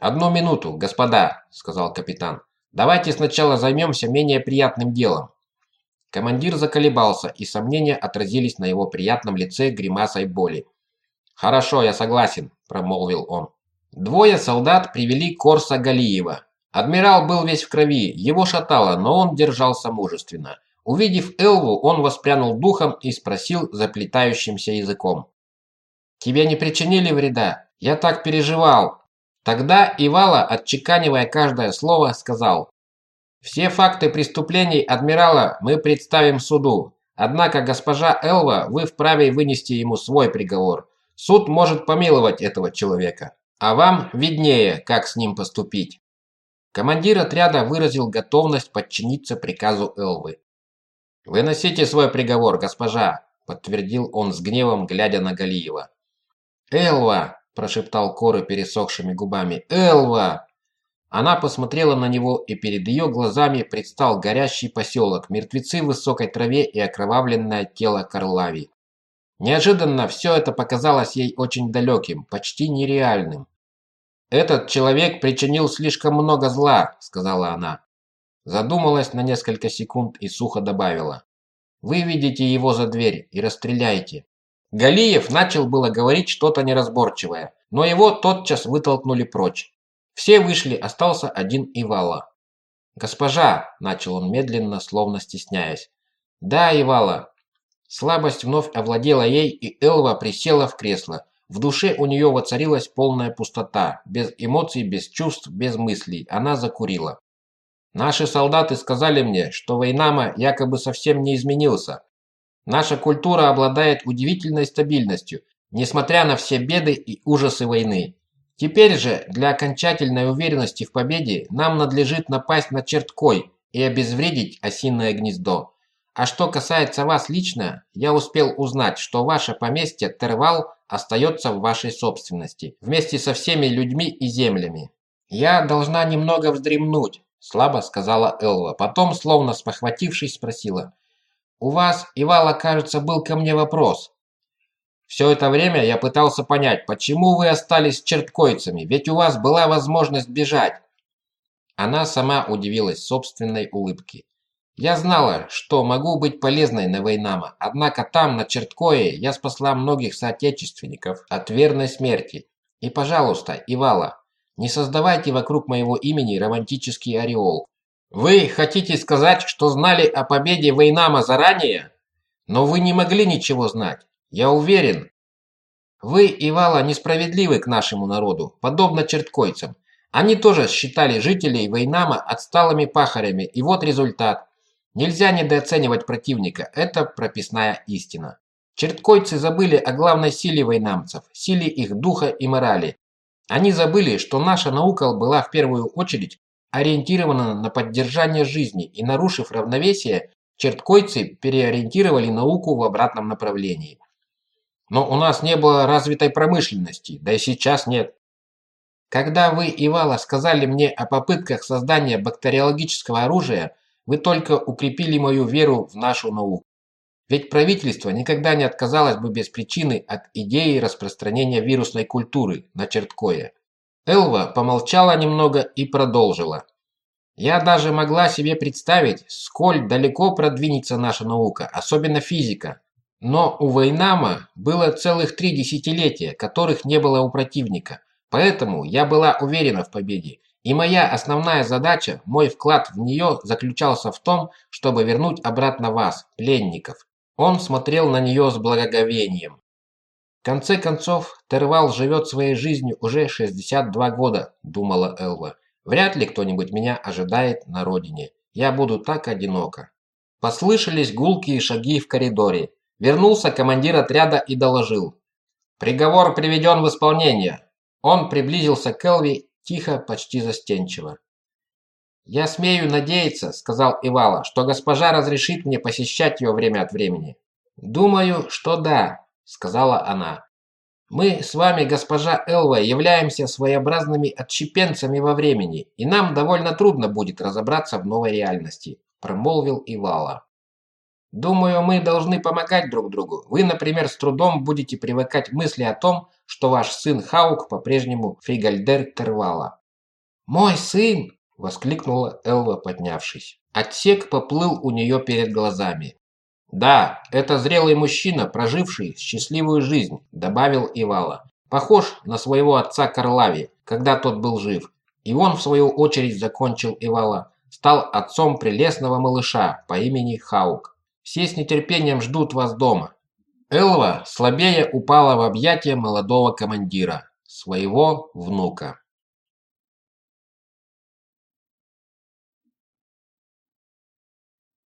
«Одну минуту, господа», – сказал капитан. «Давайте сначала займемся менее приятным делом». Командир заколебался, и сомнения отразились на его приятном лице гримасой боли. «Хорошо, я согласен», – промолвил он. Двое солдат привели Корса Галиева. Адмирал был весь в крови, его шатало, но он держался мужественно. Увидев Элву, он воспрянул духом и спросил заплетающимся языком. Тебе не причинили вреда? Я так переживал!» Тогда Ивала, отчеканивая каждое слово, сказал, «Все факты преступлений адмирала мы представим суду. Однако, госпожа Элва, вы вправе вынести ему свой приговор. Суд может помиловать этого человека, а вам виднее, как с ним поступить». Командир отряда выразил готовность подчиниться приказу Элвы. «Выносите свой приговор, госпожа», – подтвердил он с гневом, глядя на Галиева. «Элва!» – прошептал Коры пересохшими губами. «Элва!» Она посмотрела на него, и перед ее глазами предстал горящий поселок, мертвецы в высокой траве и окровавленное тело Карлави. Неожиданно все это показалось ей очень далеким, почти нереальным. «Этот человек причинил слишком много зла», – сказала она. Задумалась на несколько секунд и сухо добавила. «Выведите его за дверь и расстреляйте. Галиев начал было говорить что-то неразборчивое, но его тотчас вытолкнули прочь. Все вышли, остался один Ивала. «Госпожа!» – начал он медленно, словно стесняясь. «Да, Ивала!» Слабость вновь овладела ей, и Элва присела в кресло. В душе у нее воцарилась полная пустота. Без эмоций, без чувств, без мыслей. Она закурила. «Наши солдаты сказали мне, что Вейнама якобы совсем не изменился. Наша культура обладает удивительной стабильностью, несмотря на все беды и ужасы войны. Теперь же, для окончательной уверенности в победе, нам надлежит напасть на Черткой и обезвредить осиное гнездо. А что касается вас лично, я успел узнать, что ваше поместье Тервал остается в вашей собственности, вместе со всеми людьми и землями. Я должна немного вздремнуть, слабо сказала Элва. Потом, словно спохватившись, спросила. У вас, Ивала, кажется, был ко мне вопрос. Все это время я пытался понять, почему вы остались черткойцами, ведь у вас была возможность бежать. Она сама удивилась собственной улыбке. Я знала, что могу быть полезной на Вейнама, однако там, на Черткое, я спасла многих соотечественников от верной смерти. И, пожалуйста, Ивала, не создавайте вокруг моего имени романтический ореол. Вы хотите сказать, что знали о победе Вейнама заранее? Но вы не могли ничего знать. Я уверен. Вы, Ивала, несправедливы к нашему народу, подобно черткойцам. Они тоже считали жителей Вейнама отсталыми пахарями, и вот результат. Нельзя недооценивать противника, это прописная истина. Черткойцы забыли о главной силе войнамцев, силе их духа и морали. Они забыли, что наша наука была в первую очередь ориентирована на поддержание жизни, и нарушив равновесие, черткойцы переориентировали науку в обратном направлении. Но у нас не было развитой промышленности, да и сейчас нет. Когда вы, Ивала, сказали мне о попытках создания бактериологического оружия, вы только укрепили мою веру в нашу науку. Ведь правительство никогда не отказалось бы без причины от идеи распространения вирусной культуры на Черткое. Элва помолчала немного и продолжила. «Я даже могла себе представить, сколь далеко продвинется наша наука, особенно физика. Но у Вейнама было целых три десятилетия, которых не было у противника. Поэтому я была уверена в победе. И моя основная задача, мой вклад в нее заключался в том, чтобы вернуть обратно вас, пленников». Он смотрел на нее с благоговением конце концов, Тервал живет своей жизнью уже 62 года, думала Элва. Вряд ли кто-нибудь меня ожидает на родине. Я буду так одинока. Послышались гулкие шаги в коридоре. Вернулся командир отряда и доложил. Приговор приведен в исполнение. Он приблизился к Элви тихо, почти застенчиво. «Я смею надеяться», — сказал Ивала, «что госпожа разрешит мне посещать ее время от времени». «Думаю, что да», – сказала она. «Мы с вами, госпожа Элва, являемся своеобразными отщепенцами во времени, и нам довольно трудно будет разобраться в новой реальности», – промолвил Ивала. «Думаю, мы должны помогать друг другу. Вы, например, с трудом будете привыкать к мысли о том, что ваш сын Хаук по-прежнему Фригальдер Тервала». «Мой сын!» – воскликнула Элва, поднявшись. Отсек поплыл у нее перед глазами. «Да, это зрелый мужчина, проживший счастливую жизнь», – добавил Ивала. «Похож на своего отца Карлави, когда тот был жив. И он, в свою очередь, закончил Ивала, стал отцом прелестного малыша по имени Хаук. Все с нетерпением ждут вас дома». Элва слабее упала в объятия молодого командира, своего внука.